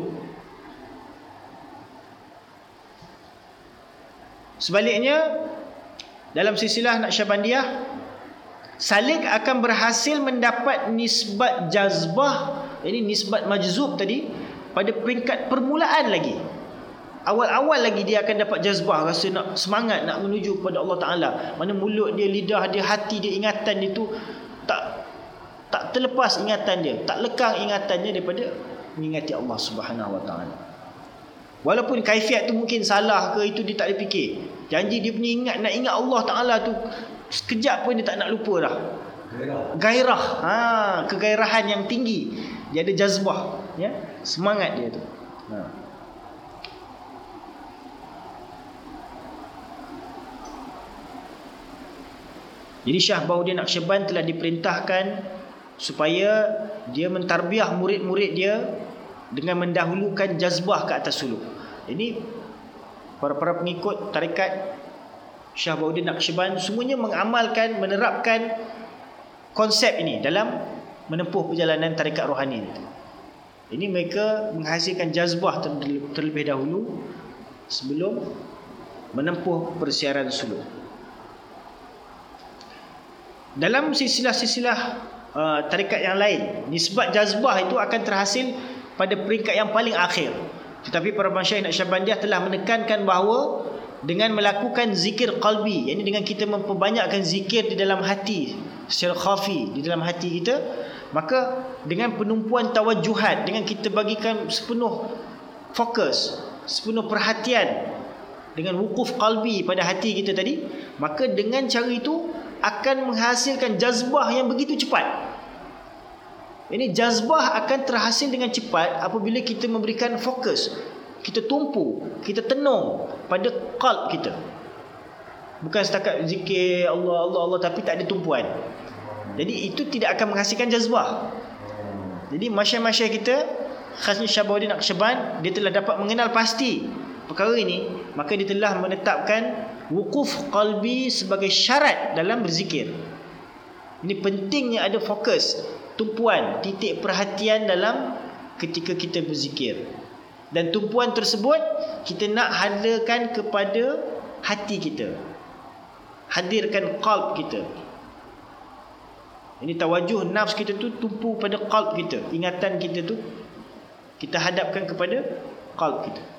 S1: Sebaliknya dalam silsilah Naqsyabandiyah salik akan berhasil mendapat nisbat jazbah ini nisbat majzub tadi pada peringkat permulaan lagi. Awal-awal lagi dia akan dapat jazbah rasa nak semangat nak menuju kepada Allah Taala. Mana mulut dia, lidah dia, hati dia, ingatan dia tu tak tak terlepas ingatan dia, tak lekang ingatannya daripada mengingati Allah Subhanahu wa taala. Walaupun kaifiat tu mungkin salah ke itu dia tak ada fikir. Janji dia punya ingat nak ingat Allah Taala tu sekejap pun dia tak nak lupa dah. Gairah. Ha, kegairahan yang tinggi. Dia ada jazbah, ya. Semangat dia tu. Ha. Jadi Syah Baudin Naqsyaband telah diperintahkan supaya dia mentarbiah murid-murid dia dengan mendahulukan jazbah ke atas suluk. Ini para-para pengikut tarikat Syah Baudin Naqsyaband semuanya mengamalkan, menerapkan konsep ini dalam menempuh perjalanan tarikat rohani ini. Ini mereka menghasilkan jazbah terlebih dahulu sebelum menempuh persiaran suluk. Dalam silsilah-silsilah uh, tarikat yang lain, nisbat jazbah itu akan terhasil pada peringkat yang paling akhir. Tetapi para masyayikh Naqsyabandiyah telah menekankan bahawa dengan melakukan zikir qalbi, yakni dengan kita memperbanyakkan zikir di dalam hati secara khafi di dalam hati kita, maka dengan penumpuan tawajuhat, dengan kita bagikan sepenuh fokus, sepenuh perhatian dengan wukuf qalbi pada hati kita tadi, maka dengan cara itu akan menghasilkan jazbah yang begitu cepat. Ini jazbah akan terhasil dengan cepat apabila kita memberikan fokus. Kita tumpu, kita tenung pada qalb kita. Bukan setakat zikir Allah Allah Allah tapi tak ada tumpuan. Jadi itu tidak akan menghasilkan jazbah. Jadi masyarakat kita khasnya Syabahuddin Naqsyaband dia telah dapat mengenal pasti perkara ini maka dia telah menetapkan wukuf qalbi sebagai syarat dalam berzikir. Ini pentingnya ada fokus tumpuan titik perhatian dalam ketika kita berzikir. Dan tumpuan tersebut kita nak hadirkan kepada hati kita. Hadirkan qalb kita. Ini tawajuh nafs kita tu tumpu pada qalb kita. Ingatan kita tu kita hadapkan kepada qalb kita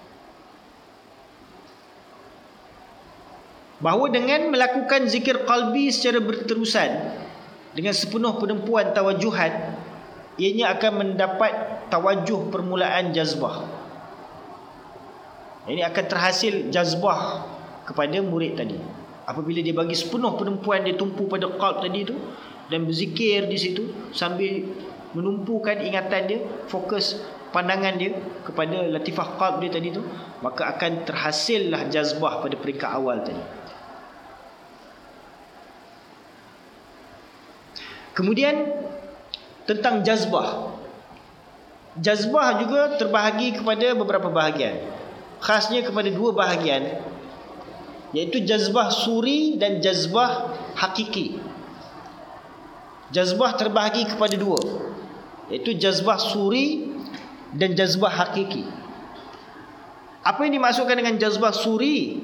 S1: bahawa dengan melakukan zikir qalbi secara berterusan dengan sepenuh penempuan tawajuhan ianya akan mendapat tawajuh permulaan jazbah. Ini akan terhasil jazbah kepada murid tadi. Apabila dia bagi sepenuh penempuan dia tumpu pada qalb tadi tu dan berzikir di situ sambil menumpukan ingatan dia fokus pandangan dia kepada latifah qalb dia tadi tu maka akan terhasillah jazbah pada peringkat awal tadi Kemudian tentang jazbah. Jazbah juga terbahagi kepada beberapa bahagian. Khasnya kepada dua bahagian iaitu jazbah suri dan jazbah hakiki. Jazbah terbahagi kepada dua iaitu jazbah suri dan jazbah hakiki. Apa yang dimaksudkan dengan jazbah suri?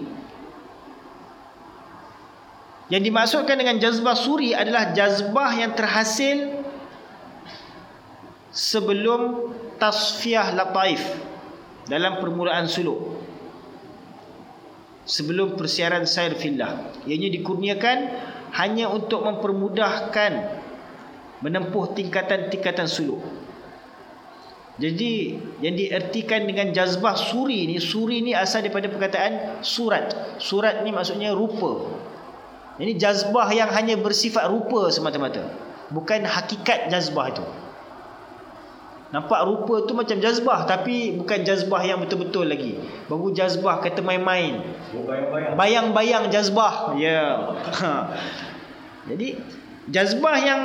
S1: Yang dimaksudkan dengan jazbah suri adalah jazbah yang terhasil sebelum tasfiah lataif dalam permulaan suluk. Sebelum persiaran sair fillah. Ianya dikurniakan hanya untuk mempermudahkan menempuh tingkatan-tingkatan suluk. Jadi yang diertikan dengan jazbah suri ni, suri ni asal daripada perkataan surat. Surat ni maksudnya rupa. Ini jazbah yang hanya bersifat rupa semata-mata. Bukan hakikat jazbah itu. Nampak rupa tu macam jazbah tapi bukan jazbah yang betul-betul lagi. Baru jazbah kata main-main. Bayang-bayang jazbah. Ya. Yeah. Jadi jazbah yang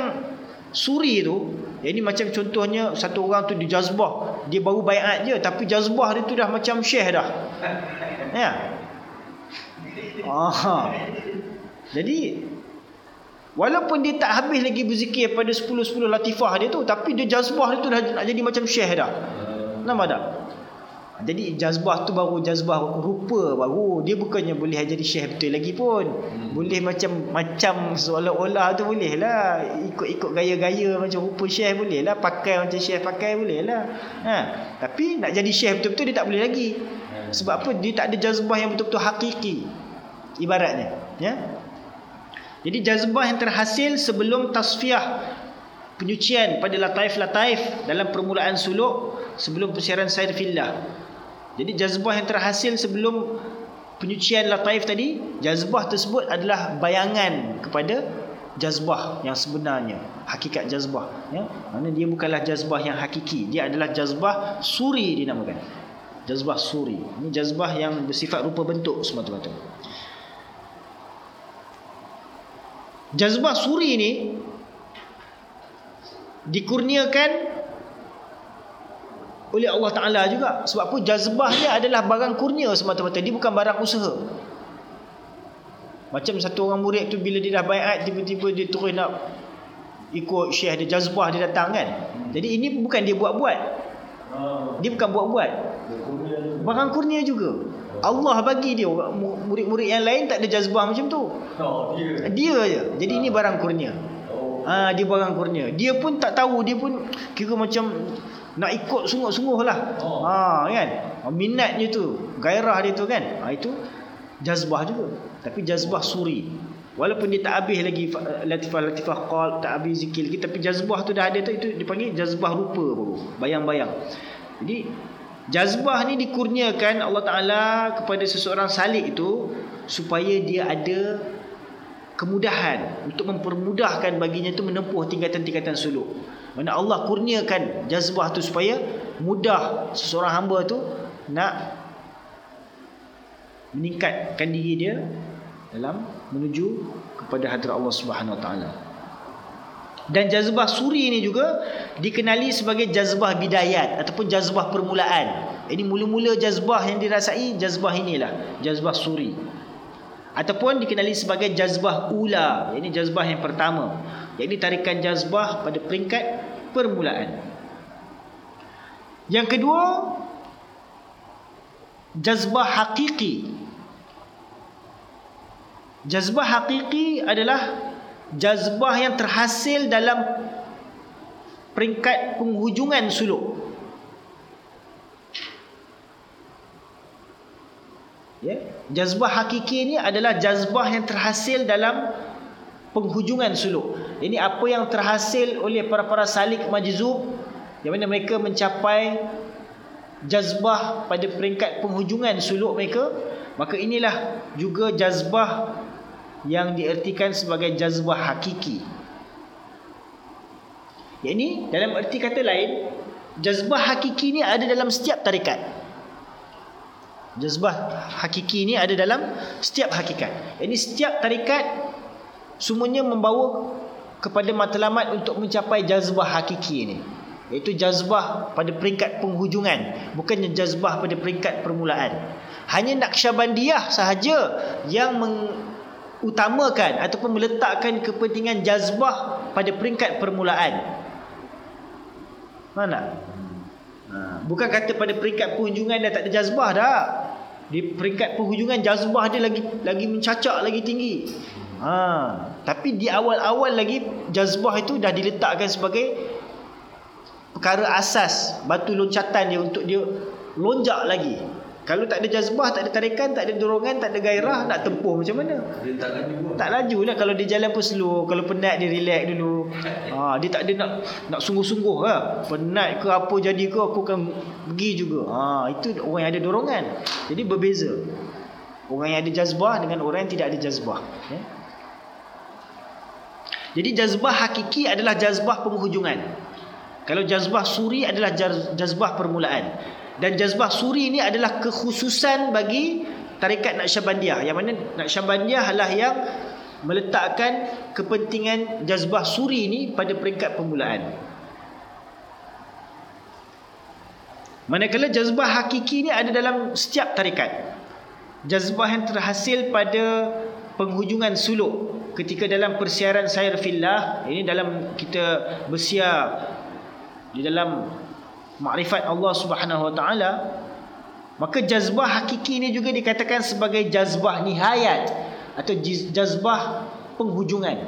S1: suri tu ini macam contohnya satu orang tu dijazbah, dia baru bayat je tapi jazbah dia tu dah macam syekh dah. Ya. Aha. Jadi walaupun dia tak habis lagi berzikir pada 10-10 latifah dia tu tapi dia jazbah dia tu dah nak jadi macam syekh dah. Nampak tak? Jadi jazbah tu baru jazbah rupa baru dia bukannya boleh jadi syekh betul lagi pun. Hmm. Boleh macam macam seolah-olah tu boleh lah ikut-ikut gaya-gaya macam rupa syekh boleh lah pakai macam syekh pakai boleh lah. Ha, tapi nak jadi syekh betul-betul dia tak boleh lagi. Sebab apa? Dia tak ada jazbah yang betul-betul hakiki. Ibaratnya, ya. Jadi jazbah yang terhasil sebelum tasfiah penyucian pada lataif-lataif dalam permulaan suluk sebelum persiaran sair fillah. Jadi jazbah yang terhasil sebelum penyucian lataif tadi, jazbah tersebut adalah bayangan kepada jazbah yang sebenarnya, hakikat jazbah. Ya? Mana dia bukanlah jazbah yang hakiki, dia adalah jazbah suri dinamakan. Jazbah suri. Ini jazbah yang bersifat rupa bentuk semata-mata. Jazbah suri ini dikurniakan oleh Allah Ta'ala juga. Sebab apa? Jazbah dia adalah barang kurnia semata-mata. Dia bukan barang usaha. Macam satu orang murid tu bila dia dah bayat tiba-tiba dia terus nak ikut syekh dia. Jazbah dia datang kan? Jadi ini bukan dia buat-buat. Dia bukan buat-buat. Barang kurnia juga Allah bagi dia. Murid-murid yang lain tak ada jazbah macam tu. Dia je jadi ini barang kurnia. Ha, dia barang kurnia. Dia pun tak tahu. Dia pun kira macam nak ikut sungguh-sungguh lah. Ha, kan? Minatnya tu. Gairah dia tu kan? Ha, itu jazbah juga. Tapi jazbah suri. Walaupun dia tak habis lagi latifah-latifah qal tak habis zikir lagi tapi jazbah tu dah ada tu itu dipanggil jazbah rupa baru. Bayang-bayang. Jadi jazbah ni dikurniakan Allah Ta'ala kepada seseorang salik itu supaya dia ada kemudahan untuk mempermudahkan baginya itu menempuh tingkatan-tingkatan suluk mana Allah kurniakan jazbah tu supaya mudah seseorang hamba tu nak meningkatkan diri dia dalam menuju kepada hadrat Allah Subhanahu Wa Taala. Dan jazbah suri ini juga dikenali sebagai jazbah bidayat ataupun jazbah permulaan. Ini mula-mula jazbah yang dirasai jazbah inilah, jazbah suri. Ataupun dikenali sebagai jazbah ula. Ini jazbah yang pertama. Ini tarikan jazbah pada peringkat permulaan. Yang kedua, jazbah hakiki. Jazbah hakiki adalah jazbah yang terhasil dalam peringkat penghujungan suluk. Ya, jazbah hakiki ini adalah jazbah yang terhasil dalam penghujungan suluk. Ini apa yang terhasil oleh para-para salik majzub yang mana mereka mencapai jazbah pada peringkat penghujungan suluk mereka, maka inilah juga jazbah yang diertikan sebagai jazbah hakiki. Yang ini dalam erti kata lain, jazbah hakiki ini ada dalam setiap tarikat. Jazbah hakiki ini ada dalam setiap hakikat. Ini setiap tarikat semuanya membawa kepada matlamat untuk mencapai jazbah hakiki ini iaitu jazbah pada peringkat penghujungan bukannya jazbah pada peringkat permulaan hanya Naqsyabandiyah sahaja yang mengutamakan ataupun meletakkan kepentingan jazbah pada peringkat permulaan. Mana ha, bukan kata pada peringkat penghujungan dah tak ada jazbah dah. Di peringkat penghujungan jazbah dia lagi lagi mencacak lagi tinggi. Ha, tapi di awal-awal lagi jazbah itu dah diletakkan sebagai perkara asas batu loncatan dia untuk dia lonjak lagi. Kalau tak ada jazbah, tak ada tarikan, tak ada dorongan, tak ada gairah, nak tempuh macam mana? Dia tak laju. Tak laju lah kalau dia jalan pun slow, kalau penat dia relax dulu. Ha, dia tak ada nak nak sungguh-sungguh lah. Penat ke apa jadi ke aku akan pergi juga. Ha, itu orang yang ada dorongan. Jadi berbeza. Orang yang ada jazbah dengan orang yang tidak ada jazbah. Ya? Jadi jazbah hakiki adalah jazbah penghujungan. Kalau jazbah suri adalah jazbah permulaan. Dan jazbah suri ini adalah kekhususan bagi tarikat Naqsyabandiyah. Yang mana Naqsyabandiyah adalah yang meletakkan kepentingan jazbah suri ini pada peringkat permulaan. Manakala jazbah hakiki ini ada dalam setiap tarikat. Jazbah yang terhasil pada penghujungan suluk ketika dalam persiaran sayar fillah ini dalam kita bersiar di dalam makrifat Allah Subhanahu Wa Taala maka jazbah hakiki ini juga dikatakan sebagai jazbah nihayat atau jazbah penghujungan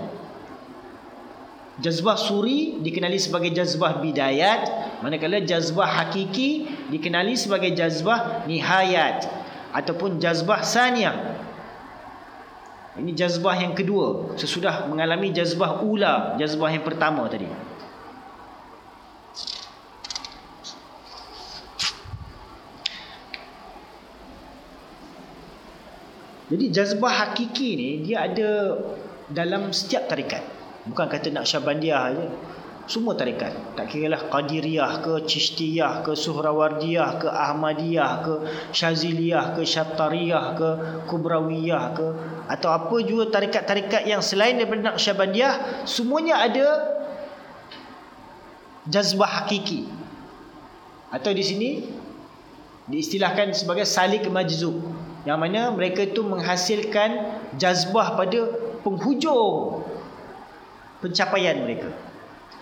S1: jazbah suri dikenali sebagai jazbah bidayat manakala jazbah hakiki dikenali sebagai jazbah nihayat ataupun jazbah saniyah ini jazbah yang kedua sesudah mengalami jazbah ula, jazbah yang pertama tadi. Jadi jazbah hakiki ni dia ada dalam setiap tarikat. Bukan kata Naqsyabandiyah aja. Semua tarikat. Tak kira lah Qadiriyah ke Chishtiyah ke Suhrawardiyah ke Ahmadiyah ke Syaziliyah ke Syattariyah ke Kubrawiyah ke atau apa juga tarikat-tarikat yang selain daripada Naqsyabandiyah semuanya ada jazbah hakiki. Atau di sini diistilahkan sebagai salik majzub yang mana mereka itu menghasilkan jazbah pada penghujung pencapaian mereka.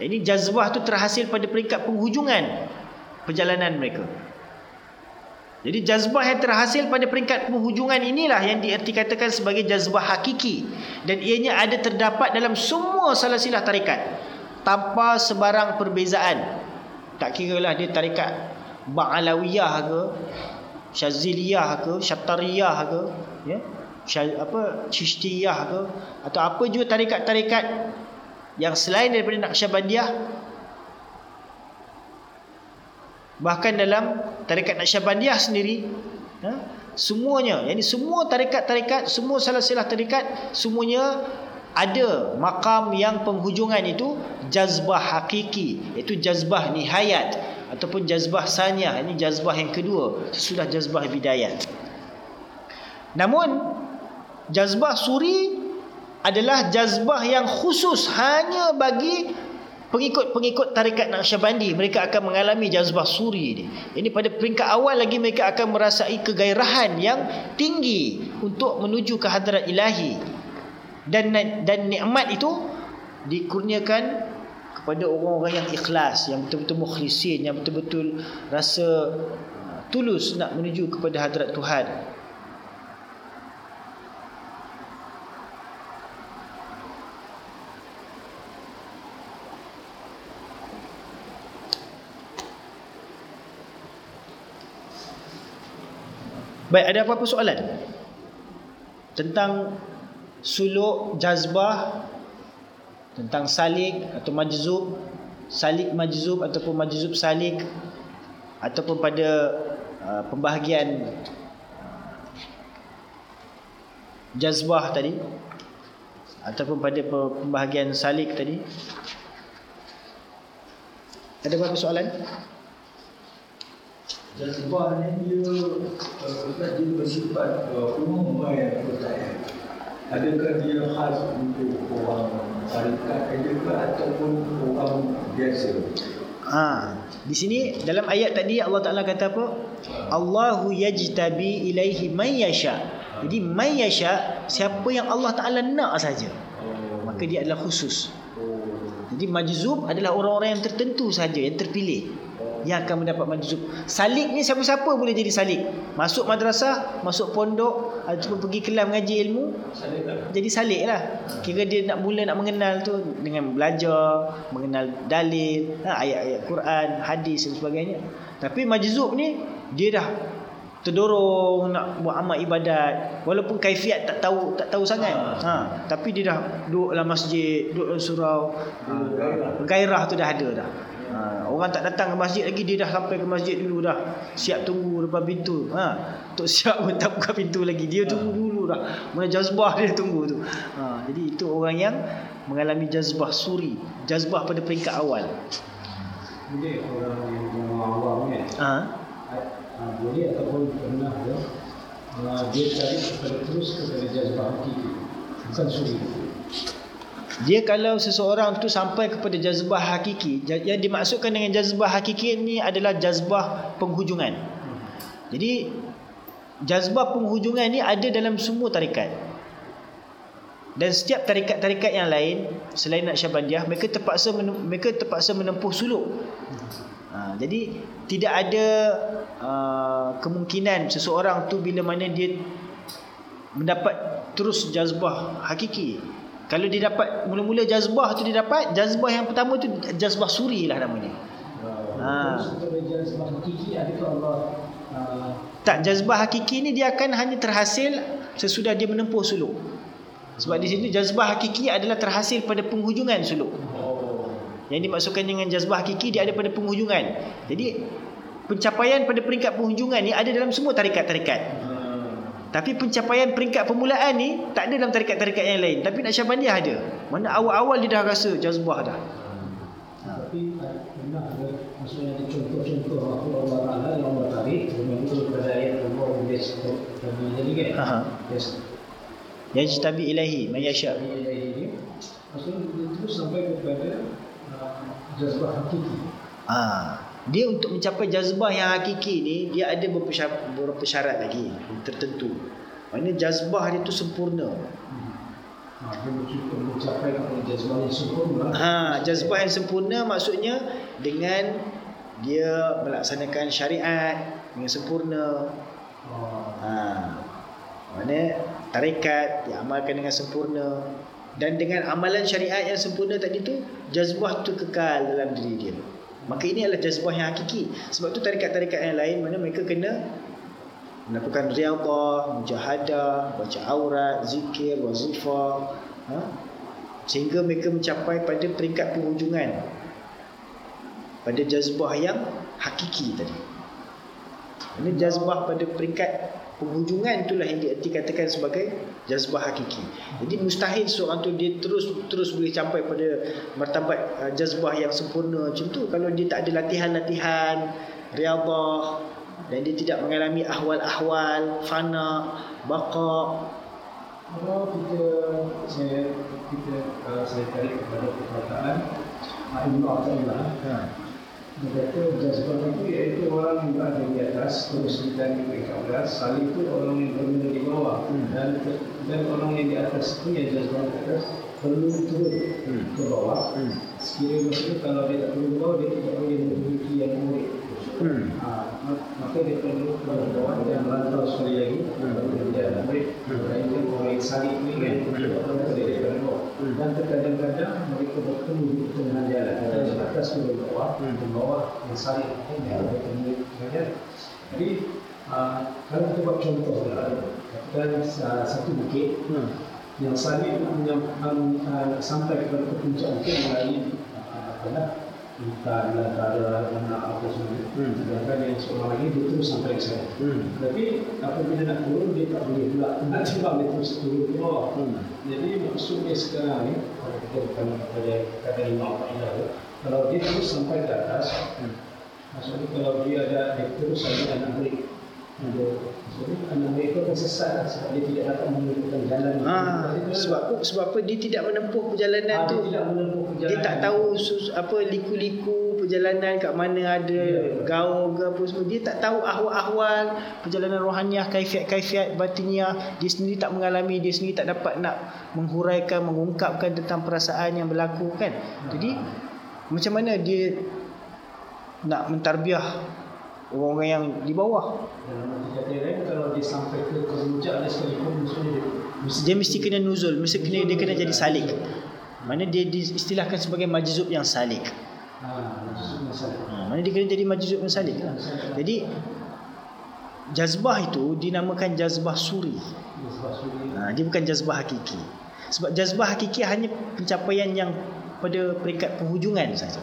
S1: Ini jazbah tu terhasil pada peringkat penghujungan perjalanan mereka. Jadi jazbah yang terhasil pada peringkat penghujungan inilah yang diartikatakan sebagai jazbah hakiki dan ianya ada terdapat dalam semua salasilah tarikat tanpa sebarang perbezaan. Tak kira lah dia tarikat Ba'alawiyah ke Syaziliyah ke Syattariyah ke ya? Syaz, apa Chishtiyah ke atau apa juga tarikat-tarikat yang selain daripada Naqsyabandiyah bahkan dalam tarikat Naqsyabandiyah sendiri ya, semuanya yakni semua tarikat-tarikat semua salah-salah tarikat semuanya ada makam yang penghujungan itu jazbah hakiki iaitu jazbah nihayat ataupun jazbah sanyah ini jazbah yang kedua. Sesudah jazbah bidayah. Namun jazbah suri adalah jazbah yang khusus hanya bagi pengikut-pengikut tarikat Naqsyabandi. Mereka akan mengalami jazbah suri ini. Ini pada peringkat awal lagi mereka akan merasai kegairahan yang tinggi untuk menuju ke hadrat ilahi. Dan dan nikmat itu dikurniakan kepada orang-orang yang ikhlas yang betul-betul mukhlisin yang betul-betul rasa uh, tulus nak menuju kepada hadrat Tuhan Baik, ada apa-apa soalan? Tentang suluk, jazbah tentang salik atau majzub salik majzub ataupun majzub salik ataupun pada uh, pembahagian jazbah tadi ataupun pada pembahagian salik tadi. Ada apa soalan?
S3: Jazbah ni dia uh, dia bersifat uh, umum percaya adakah dia khas untuk orang tarikat saja ke ataupun orang biasa?
S1: Ha, di sini dalam ayat tadi Allah Taala kata apa? Allahu yajtabi ilaihi man yasha. Jadi man yasha siapa yang Allah Taala nak saja. Maka dia adalah khusus. Jadi majzub adalah orang-orang yang tertentu saja yang terpilih yang akan mendapat majzub. Salik ni siapa-siapa boleh jadi salik. Masuk madrasah, masuk pondok, ataupun pergi kelas mengaji ilmu, jadi salik lah. Kira dia nak mula nak mengenal tu dengan belajar, mengenal dalil, ha, ayat-ayat Quran, hadis dan sebagainya. Tapi majzub ni dia dah terdorong nak buat amal ibadat walaupun kaifiat tak tahu tak tahu sangat ha tapi dia dah duduk dalam masjid duduk dalam surau ha, gairah tu dah ada dah Ha, orang tak datang ke masjid lagi dia dah sampai ke masjid dulu dah. Siap tunggu depan pintu. Ha, tok siap pun tak buka pintu lagi. Dia tunggu dulu dah. Mana jazbah dia tunggu tu. Ha, jadi itu orang yang mengalami jazbah suri, jazbah pada peringkat awal.
S2: Boleh orang yang awam kan? Ha? ha? Boleh ataupun pernah dia uh, dia cari terus kepada jazbah hakiki. Bukan suri
S1: dia kalau seseorang tu sampai kepada jazbah hakiki yang dimaksudkan dengan jazbah hakiki ini adalah jazbah penghujungan. Jadi jazbah penghujungan ini ada dalam semua tarikat. Dan setiap tarikat-tarikat yang lain selain Naqsyabandiyah mereka terpaksa mereka terpaksa menempuh suluk. Ha, jadi tidak ada uh, kemungkinan seseorang tu bila mana dia mendapat terus jazbah hakiki kalau dia dapat mula-mula jazbah tu dia dapat, jazbah yang pertama tu jazbah suri lah namanya. Ha. Tak jazbah hakiki ni dia akan hanya terhasil sesudah dia menempuh suluk. Sebab di sini jazbah hakiki adalah terhasil pada penghujungan suluk. Yang dimaksudkan dengan jazbah hakiki dia ada pada penghujungan. Jadi pencapaian pada peringkat penghujungan ni ada dalam semua tarikat-tarikat. Tapi pencapaian peringkat permulaan ni tak ada dalam tarikat-tarikat yang lain. Tapi Naqsyabandiyah ada. Mana awal-awal dia dah rasa jazbah dah.
S2: Tapi pernah ada maksudnya contoh-contoh apa Allah Taala yang Allah tarik menurut kepada ayat Allah boleh sebut Nabi jadi kan.
S1: Ha.
S2: Yes.
S1: Yajtabi ilahi man yasha.
S2: Nabi ini maksudnya dia terus sampai kepada uh, jazbah hakiki.
S1: Ah, dia untuk mencapai jazbah yang hakiki ni dia ada beberapa syarat, lagi tertentu. Maknanya jazbah dia tu sempurna.
S2: Ha, dia jazbah yang sempurna.
S1: Ha, jazbah yang sempurna maksudnya dengan dia melaksanakan syariat dengan sempurna.
S2: Oh.
S1: Ha. Mana tarikat diamalkan dengan sempurna dan dengan amalan syariat yang sempurna tadi tu jazbah tu kekal dalam diri dia. Maka ini adalah jazbah yang hakiki. Sebab tu tarikat-tarikat yang lain mana mereka kena melakukan riyadhah, mujahadah, baca aurat, zikir, wazifah, ha? sehingga mereka mencapai pada peringkat penghujungan pada jazbah yang hakiki tadi. Ini jazbah pada peringkat penghujungan itulah yang dikatakan sebagai jazbah hakiki. Jadi mustahil seorang tu dia terus terus boleh sampai pada martabat uh, jazbah yang sempurna macam tu kalau dia tak ada latihan-latihan riyadhah dan dia tidak mengalami ahwal-ahwal fana, baqa.
S2: Kalau kita saya kita uh, saya tarik kepada perkataan Ibnu Athaillah
S1: Ha.
S2: Kata jazbah itu iaitu orang yang berada di atas terus kita di peringkat salih itu orang yang berada di bawah
S1: Hmm.
S2: dan dan orang yang di atas itu yang jazbah di atas perlu turun
S1: Hmm.
S2: ke bawah
S1: Hmm.
S2: sekiranya maksudnya kalau dia tak turun ke bawah dia tidak boleh memiliki yang murid
S1: Hmm.
S2: Ha, maka dia perlu ke bawah dan merantau sekali lagi. Murid dan itu yang salih ini kan dia perlu ke dan terkadang-kadang mereka bertemu di tengah jalan ada di atas ke bawah di bawah yang salih ini yang mereka tengah jalan jadi uh, kalau kita buat contoh dan uh, satu bukit yang punya um, uh, sampai kepada puncak bukit melalui uh, apa nak hutan, lantara, mana apa semua.
S1: Hmm.
S2: Sedangkan yang seorang lagi dia terus sampai ke sana.
S1: Hmm.
S2: Tapi apabila nak turun dia tak boleh pula nak tiba dia terus turun ke bawah.
S1: Hmm.
S2: Jadi maksudnya sekarang ni kalau kita bukan pada kata lima apa itu, kalau dia terus sampai ke atas,
S1: Hmm.
S2: maksudnya kalau dia ada dia terus ada anak murid, dia akan sesat lah sebab dia tidak dapat menentukan jalan.
S1: Ha,
S2: Dia-
S1: sebab apa? Sebab apa dia tidak menempuh perjalanan tu.
S2: dia tidak menempuh
S1: Dia
S2: perjalanan.
S1: tak tahu sus, apa liku-liku perjalanan kat mana ada
S2: Ya.
S1: gaul ke apa semua. Dia tak tahu ahwal-ahwal perjalanan rohaniah, kaifiat-kaifiat batiniah. Dia sendiri tak mengalami, dia sendiri tak dapat nak menghuraikan, mengungkapkan tentang perasaan yang berlaku kan. Jadi macam mana dia nak mentarbiah orang-orang yang di bawah?
S2: Dia mesti
S1: kena nuzul, mesti kena dia kena jadi salik. Mana dia diistilahkan sebagai majzub yang salik.
S2: ha.
S1: Ha, mana dia kena jadi majzub yang salik. Jadi jazbah itu dinamakan jazbah suri. Ha, dia bukan jazbah hakiki. Sebab jazbah hakiki hanya pencapaian yang pada peringkat penghujungan saja.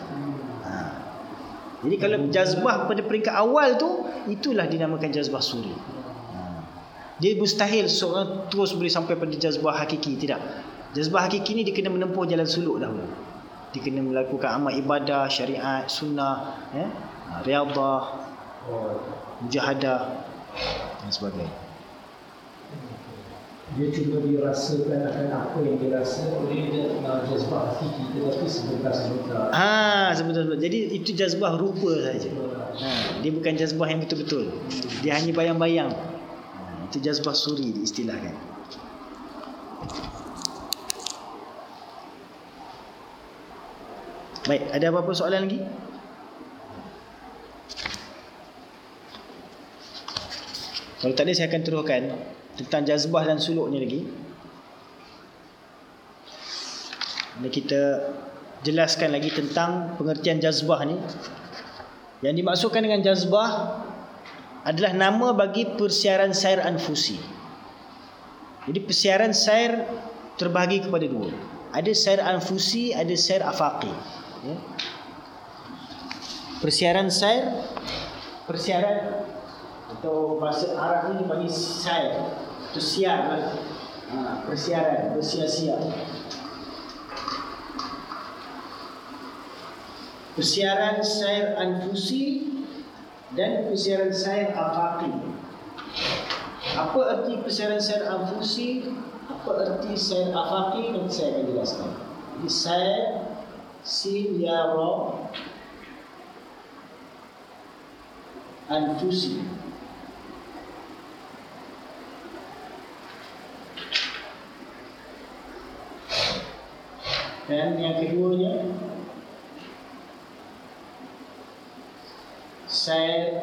S1: Jadi kalau jazbah pada peringkat awal tu itulah dinamakan jazbah suri. Dia mustahil seorang terus boleh sampai pada jazbah hakiki tidak. Jazbah hakiki ni dia kena menempuh jalan suluk dahulu. Dia kena melakukan amal ibadah, syariat, sunnah, ya, ha, riyadhah,
S2: oh,
S1: mujahadah dan sebagainya.
S2: Dia cuba dirasakan akan apa yang dia rasa oleh dia uh, jazbah hakiki tetapi sebentar-sebentar.
S1: Ah, sebentar-sebentar. Jadi itu jazbah rupa saja. Ha, dia bukan jazbah yang betul-betul. Dia hanya bayang-bayang. Ha, itu jazbah suri diistilahkan. Baik, ada apa-apa soalan lagi? Kalau tak ada saya akan teruskan tentang jazbah dan suluk ni lagi. Ini kita jelaskan lagi tentang pengertian jazbah ni. Yang dimaksudkan dengan jazbah adalah nama bagi persiaran sair anfusi. Jadi persiaran sair terbahagi kepada dua. Ada sair anfusi, ada sair afaqi. Ya. Persiaran sair persiaran atau bahasa Arab ni bagi sair. Tersiar lah. Ha, persiaran, bersia-sia. Persiaran sair anfusi dan persiaran sair afaqi. Apa arti persiaran sair anfusi? Apa arti sair afaqi? Nanti saya akan jelaskan. Jadi sair sin ya ra anfusi. Dan yang keduanya Said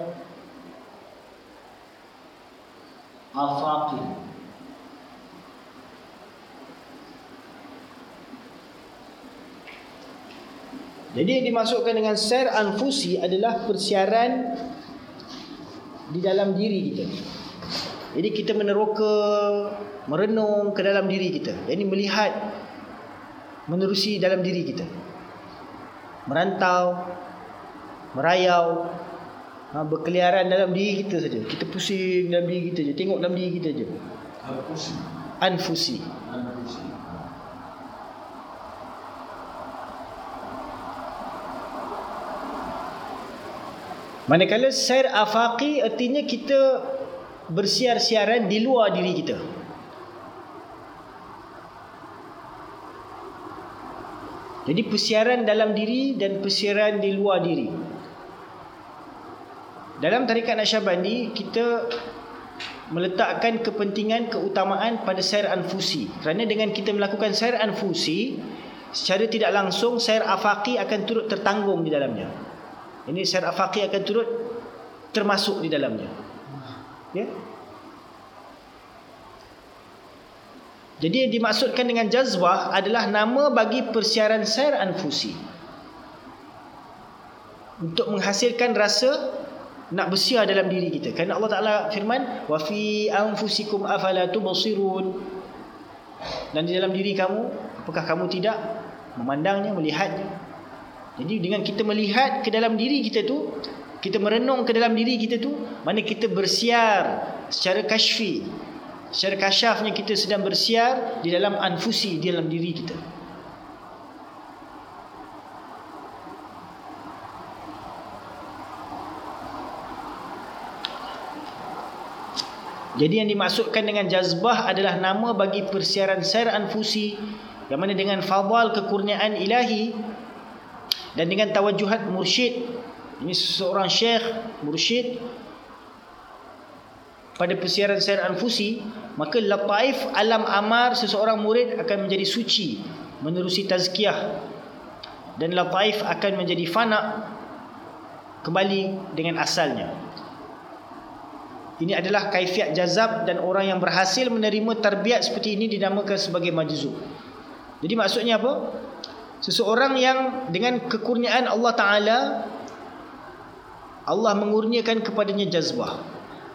S1: Al-Faqih Jadi yang dimasukkan dengan Sair Anfusi adalah persiaran di dalam diri kita. Jadi kita meneroka, merenung ke dalam diri kita. Jadi melihat menerusi dalam diri kita. Merantau, merayau, ha, berkeliaran dalam diri kita saja. Kita pusing dalam diri kita saja, tengok dalam diri kita saja.
S3: Anfusi.
S1: Anfusi.
S3: Anfusi.
S1: Manakala sair afaqi artinya kita bersiar-siaran di luar diri kita. Jadi persiaran dalam diri dan persiaran di luar diri. Dalam tarikat Nasyabandi kita meletakkan kepentingan keutamaan pada sair anfusi. Kerana dengan kita melakukan sair anfusi secara tidak langsung sair afaqi akan turut tertanggung di dalamnya. Ini sair afaqi akan turut termasuk di dalamnya. Ya. Jadi yang dimaksudkan dengan jazbah adalah nama bagi persiaran sair anfusi. Untuk menghasilkan rasa nak bersiar dalam diri kita. Kerana Allah Taala firman, "Wa fi anfusikum afala tubsirun." Dan di dalam diri kamu, apakah kamu tidak memandangnya, melihatnya? Jadi dengan kita melihat ke dalam diri kita tu, kita merenung ke dalam diri kita tu, mana kita bersiar secara kasyfi, Secara kasyafnya kita sedang bersiar di dalam anfusi, di dalam diri kita. Jadi yang dimaksudkan dengan jazbah adalah nama bagi persiaran sair anfusi yang mana dengan fadal kekurniaan ilahi dan dengan tawajuhat mursyid ini seseorang syekh mursyid pada persiaran sair anfusi maka lataif alam amar seseorang murid akan menjadi suci menerusi tazkiyah. Dan lataif akan menjadi fana kembali dengan asalnya. Ini adalah kaifiat jazab dan orang yang berhasil menerima tarbiyat seperti ini dinamakan sebagai majzub jadi maksudnya apa? Seseorang yang dengan kekurniaan Allah taala Allah mengurniakan kepadanya jazbah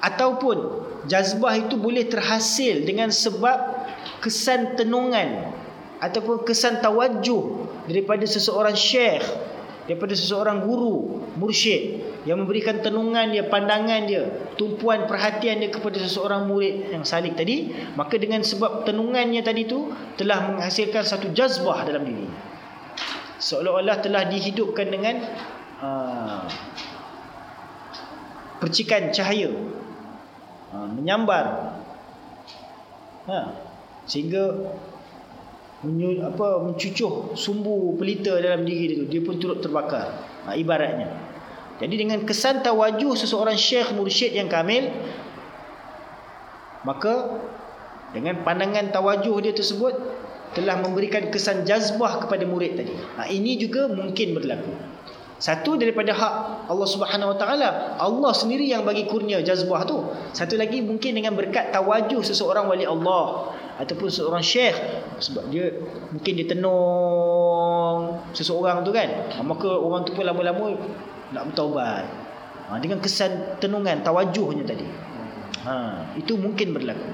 S1: ataupun jazbah itu boleh terhasil dengan sebab kesan tenungan ataupun kesan tawajuh daripada seseorang syekh daripada seseorang guru mursyid yang memberikan tenungan dia pandangan dia tumpuan perhatian dia kepada seseorang murid yang salik tadi maka dengan sebab tenungannya tadi tu telah menghasilkan satu jazbah dalam diri. Seolah-olah telah dihidupkan dengan uh, percikan cahaya ha, menyambar. Ha, sehingga menyu, apa mencucuh sumbu pelita dalam diri dia dia pun turut terbakar. Ha, ibaratnya. Jadi dengan kesan tawajuh seseorang syekh mursyid yang kamil maka dengan pandangan tawajuh dia tersebut telah memberikan kesan jazbah kepada murid tadi. Ha, ini juga mungkin berlaku satu daripada hak Allah Subhanahu Wa Taala, Allah sendiri yang bagi kurnia jazbah tu. Satu lagi mungkin dengan berkat tawajuh seseorang wali Allah ataupun seorang syekh sebab dia mungkin dia tenung seseorang tu kan. Ha, maka orang tu pun lama-lama nak bertaubat. Ha, dengan kesan tenungan tawajuhnya tadi. Ha, itu mungkin berlaku.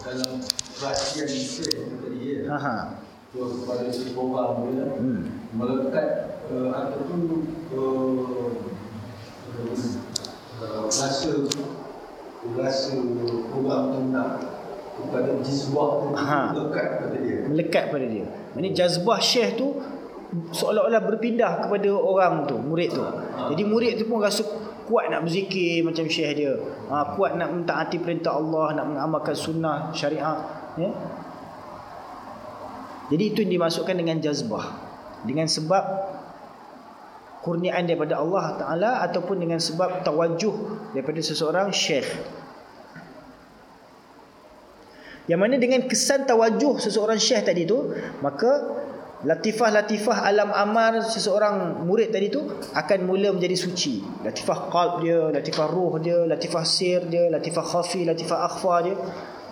S3: Dalam perhatian Islam tadi ya.
S1: Ha ha.
S3: Kepada si orang dia hmm. melekat uh, tu uh, uh, rasa rasa tu kepada jizwah tu
S1: Ha.
S3: lekat pada dia
S1: melekat pada dia. Ini jazbah syekh tu seolah-olah berpindah kepada orang tu, murid tu. Jadi murid tu pun rasa kuat nak berzikir macam syekh dia. Ha, kuat nak mentaati perintah Allah, nak mengamalkan sunnah syariah, ya. Jadi itu yang dimasukkan dengan jazbah. Dengan sebab kurniaan daripada Allah Taala ataupun dengan sebab tawajuh daripada seseorang syekh. Yang mana dengan kesan tawajuh seseorang syekh tadi tu, maka latifah-latifah alam amar seseorang murid tadi tu akan mula menjadi suci. Latifah qalb dia, latifah ruh dia, latifah sir dia, latifah khafi, latifah akhfa dia.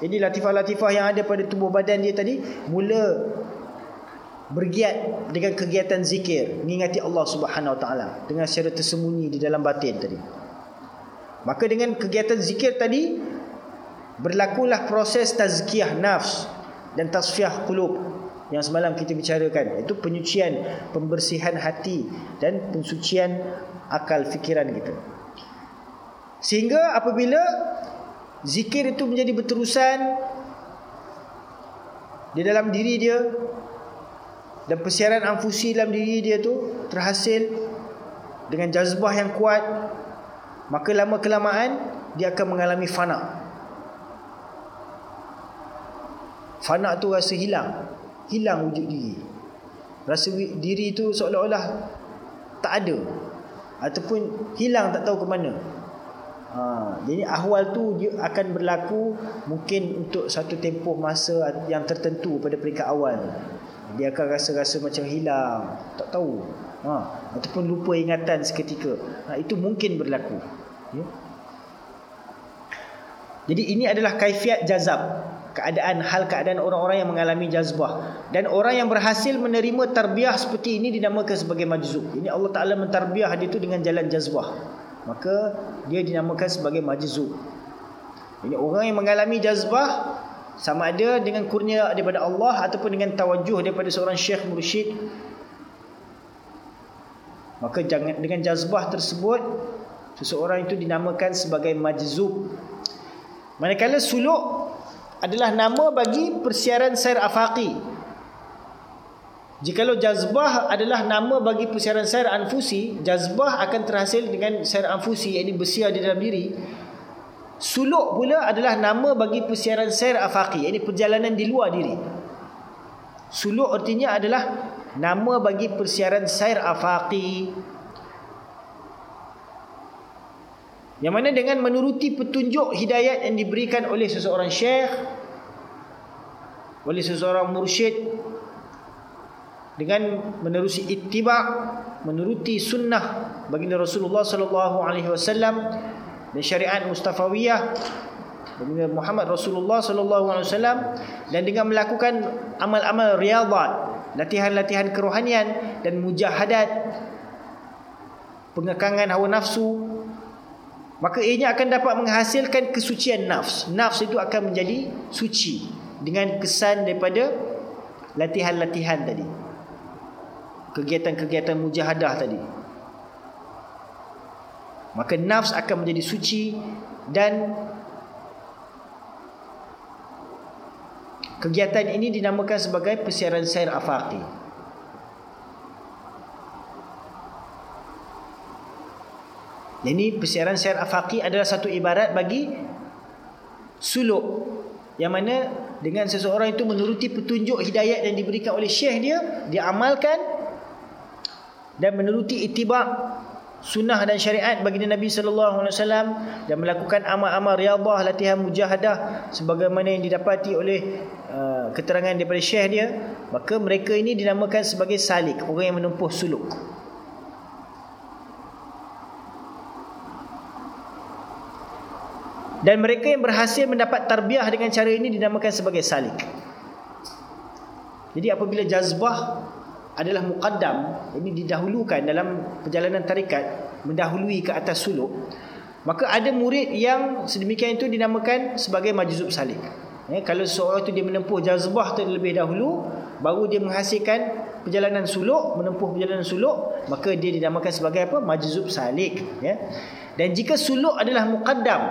S1: Jadi latifah-latifah yang ada pada tubuh badan dia tadi mula bergiat dengan kegiatan zikir, mengingati Allah Subhanahu Wa Taala dengan secara tersembunyi di dalam batin tadi. Maka dengan kegiatan zikir tadi berlakulah proses tazkiyah nafs dan tasfiyah qulub yang semalam kita bicarakan itu penyucian pembersihan hati dan pensucian akal fikiran kita. Sehingga apabila zikir itu menjadi berterusan di dalam diri dia dan persiaran anfusi dalam diri dia tu terhasil dengan jazbah yang kuat maka lama kelamaan dia akan mengalami fana. Fana tu rasa hilang Hilang wujud diri. Rasa diri tu seolah-olah Tak ada. Ataupun hilang tak tahu ke mana. Ha, Jadi ahwal tu dia akan berlaku Mungkin untuk satu tempoh masa Yang tertentu pada peringkat awal. Dia akan rasa-rasa macam hilang. Tak tahu. Ha, Ataupun lupa ingatan seketika. Ha, Itu mungkin berlaku. Ya? Jadi ini adalah kaifiat jazab keadaan hal keadaan orang-orang yang mengalami jazbah dan orang yang berhasil menerima tarbiyah seperti ini dinamakan sebagai majzub. Ini Allah Taala mentarbiyah dia itu dengan jalan jazbah. Maka dia dinamakan sebagai majzub. Ini orang yang mengalami jazbah sama ada dengan kurnia daripada Allah ataupun dengan tawajuh daripada seorang syekh mursyid maka jangan dengan jazbah tersebut seseorang itu dinamakan sebagai majzub manakala suluk adalah nama bagi persiaran sair afaqi. Jikalau jazbah adalah nama bagi persiaran sair anfusi, jazbah akan terhasil dengan sair anfusi iaitu bersiar di dalam diri. Suluk pula adalah nama bagi persiaran sair afaqi, iaitu perjalanan di luar diri. Suluk artinya adalah nama bagi persiaran sair afaqi, Yang mana dengan menuruti petunjuk hidayat yang diberikan oleh seseorang syekh oleh seseorang mursyid dengan menerusi ittiba menuruti sunnah baginda Rasulullah sallallahu alaihi wasallam dan syariat mustafawiyah baginda Muhammad Rasulullah sallallahu alaihi wasallam dan dengan melakukan amal-amal riyadat latihan-latihan kerohanian dan mujahadat pengekangan hawa nafsu maka ianya akan dapat menghasilkan kesucian nafs. Nafs itu akan menjadi suci dengan kesan daripada latihan-latihan tadi. Kegiatan-kegiatan mujahadah tadi. Maka nafs akan menjadi suci dan kegiatan ini dinamakan sebagai persiaran sair afaqi. Jadi persiaran syair afaqi adalah satu ibarat bagi suluk. Yang mana dengan seseorang itu menuruti petunjuk hidayat yang diberikan oleh syekh dia, dia amalkan dan menuruti ittiba sunnah dan syariat bagi Nabi wasallam dan melakukan amal-amal riyadhah latihan mujahadah sebagaimana yang didapati oleh uh, keterangan daripada syekh dia maka mereka ini dinamakan sebagai salik orang yang menempuh suluk Dan mereka yang berhasil mendapat tarbiyah dengan cara ini dinamakan sebagai salik. Jadi apabila jazbah adalah muqaddam, ini didahulukan dalam perjalanan tarikat, mendahului ke atas suluk, maka ada murid yang sedemikian itu dinamakan sebagai majzub salik. Ya, kalau seorang itu dia menempuh jazbah terlebih dahulu, baru dia menghasilkan perjalanan suluk menempuh perjalanan suluk maka dia dinamakan sebagai apa majzub salik ya dan jika suluk adalah muqaddam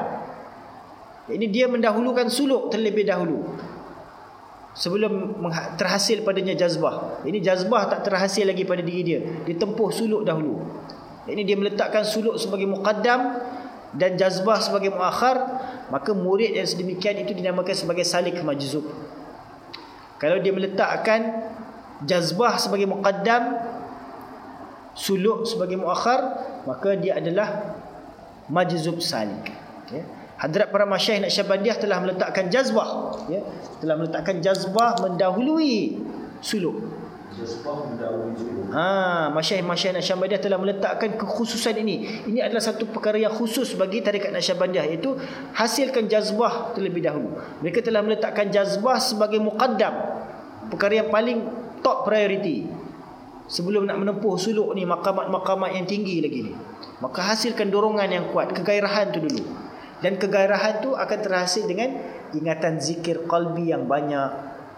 S1: ini dia mendahulukan suluk terlebih dahulu. Sebelum terhasil padanya jazbah. Ini jazbah tak terhasil lagi pada diri dia. Dia tempuh suluk dahulu. Ini dia meletakkan suluk sebagai muqaddam dan jazbah sebagai muakhar maka murid yang sedemikian itu dinamakan sebagai salik majzub. Kalau dia meletakkan jazbah sebagai muqaddam suluk sebagai muakhar maka dia adalah majzub salik hadrat para masyayikh Naqsyabandiyah telah meletakkan jazbah ya telah meletakkan jazbah mendahului suluk Ha, masyayikh-masyayikh Naqsyabandiyah telah meletakkan kekhususan ini. Ini adalah satu perkara yang khusus bagi tarekat Naqsyabandiyah iaitu hasilkan jazbah terlebih dahulu. Mereka telah meletakkan jazbah sebagai muqaddam. Perkara yang paling top priority. Sebelum nak menempuh suluk ni makamat-makamat yang tinggi lagi ni. Maka hasilkan dorongan yang kuat, kegairahan tu dulu. Dan kegairahan tu akan terhasil dengan ingatan zikir qalbi yang banyak,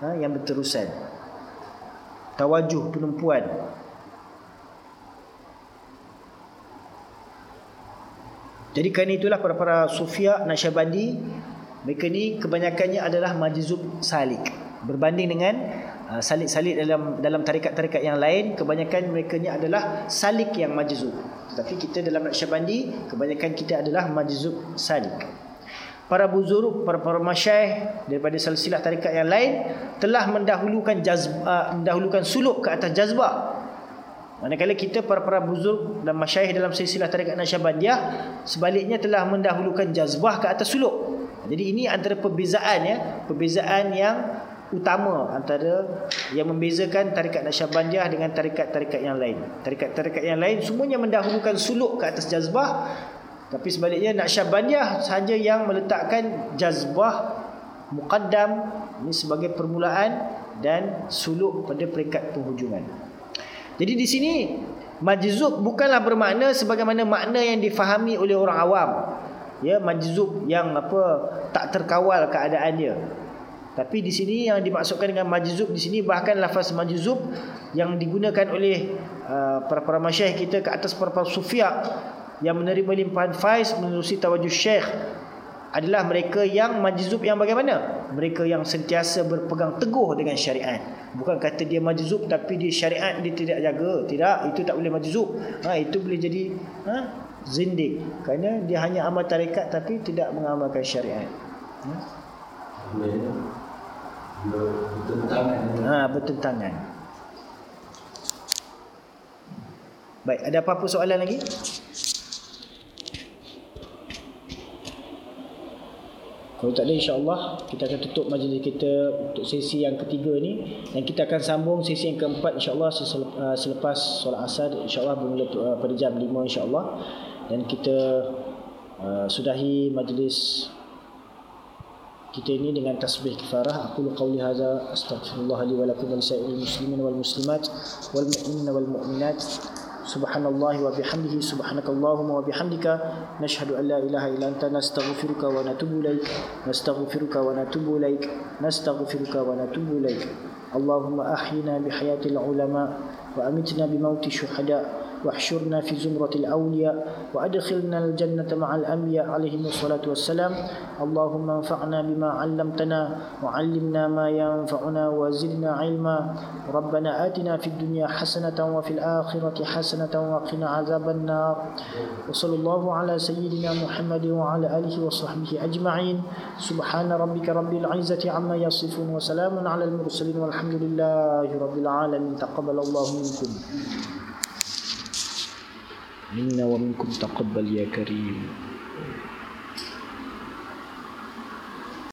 S1: ha, yang berterusan. Tawajuh penumpuan jadi kerana itulah para-para sufia nasyabandi mereka ni kebanyakannya adalah majzub salik. Berbanding dengan uh, salik-salik dalam dalam tarikat-tarikat yang lain kebanyakan mereka ni adalah salik yang majzub tapi kita dalam nasyabandi kebanyakan kita adalah majzub salik para buzuruk, para para masyayikh daripada silsilah tarikat yang lain telah mendahulukan jazbah, mendahulukan suluk ke atas jazbah. Manakala kita para para buzuruk dan masyayikh dalam silsilah tarikat Nasyabandiyah sebaliknya telah mendahulukan jazbah ke atas suluk. Jadi ini antara perbezaan ya, perbezaan yang utama antara yang membezakan tarikat Nasyabandiyah dengan tarikat-tarikat yang lain. Tarikat-tarikat yang lain semuanya mendahulukan suluk ke atas jazbah tapi sebaliknya Naqsyabandiyah saja yang meletakkan jazbah muqaddam ini sebagai permulaan dan suluk pada peringkat penghujungan. Jadi di sini majzub bukanlah bermakna sebagaimana makna yang difahami oleh orang awam. Ya, majzub yang apa tak terkawal keadaan dia. Tapi di sini yang dimaksudkan dengan majzub di sini bahkan lafaz majzub yang digunakan oleh uh, para-para masyayikh kita ke atas para-para sufiah yang menerima limpahan faiz menerusi tawajuh syekh adalah mereka yang majzub yang bagaimana? Mereka yang sentiasa berpegang teguh dengan syariat. Bukan kata dia majzub tapi dia syariat dia tidak jaga. Tidak, itu tak boleh majzub. Ha, itu boleh jadi ha, zindik. Kerana dia hanya amal tarekat tapi tidak mengamalkan syariat. Ha? Bertentangan. Ha, bertentangan. Baik, ada apa-apa soalan lagi? Kalau tak ada insya-Allah kita akan tutup majlis kita untuk sesi yang ketiga ni dan kita akan sambung sesi yang keempat insya-Allah uh, selepas solat asar insya-Allah bermula uh, pada jam 5 insya-Allah dan kita uh, sudahi majlis kita ini dengan tasbih kifarah aku qauli hadza astaghfirullah li wa lakum wa lisa'il muslimin wal muslimat wal mu'minin wal mu'minat سبحان الله وبحمده سبحانك اللهم وبحمدك نشهد أن لا إله إلا أنت نستغفرك ونتوب إليك نستغفرك ونتوب إليك نستغفرك ونتوب إليك اللهم أحينا بحياة العلماء وأمتنا بموت الشهداء واحشرنا في زمرة الأولياء وأدخلنا الجنة مع الأنبياء عليهم الصلاة والسلام. اللهم انفعنا بما علمتنا وعلمنا ما ينفعنا وزدنا علما. ربنا آتنا في الدنيا حسنة وفي الآخرة حسنة وقنا عذاب النار. وصلى الله على سيدنا محمد وعلى آله وصحبه أجمعين. سبحان ربك رب العزة عما يصفون وسلام على المرسلين والحمد لله رب العالمين. تقبل الله منكم. منا ومنكم تقبل يا كريم.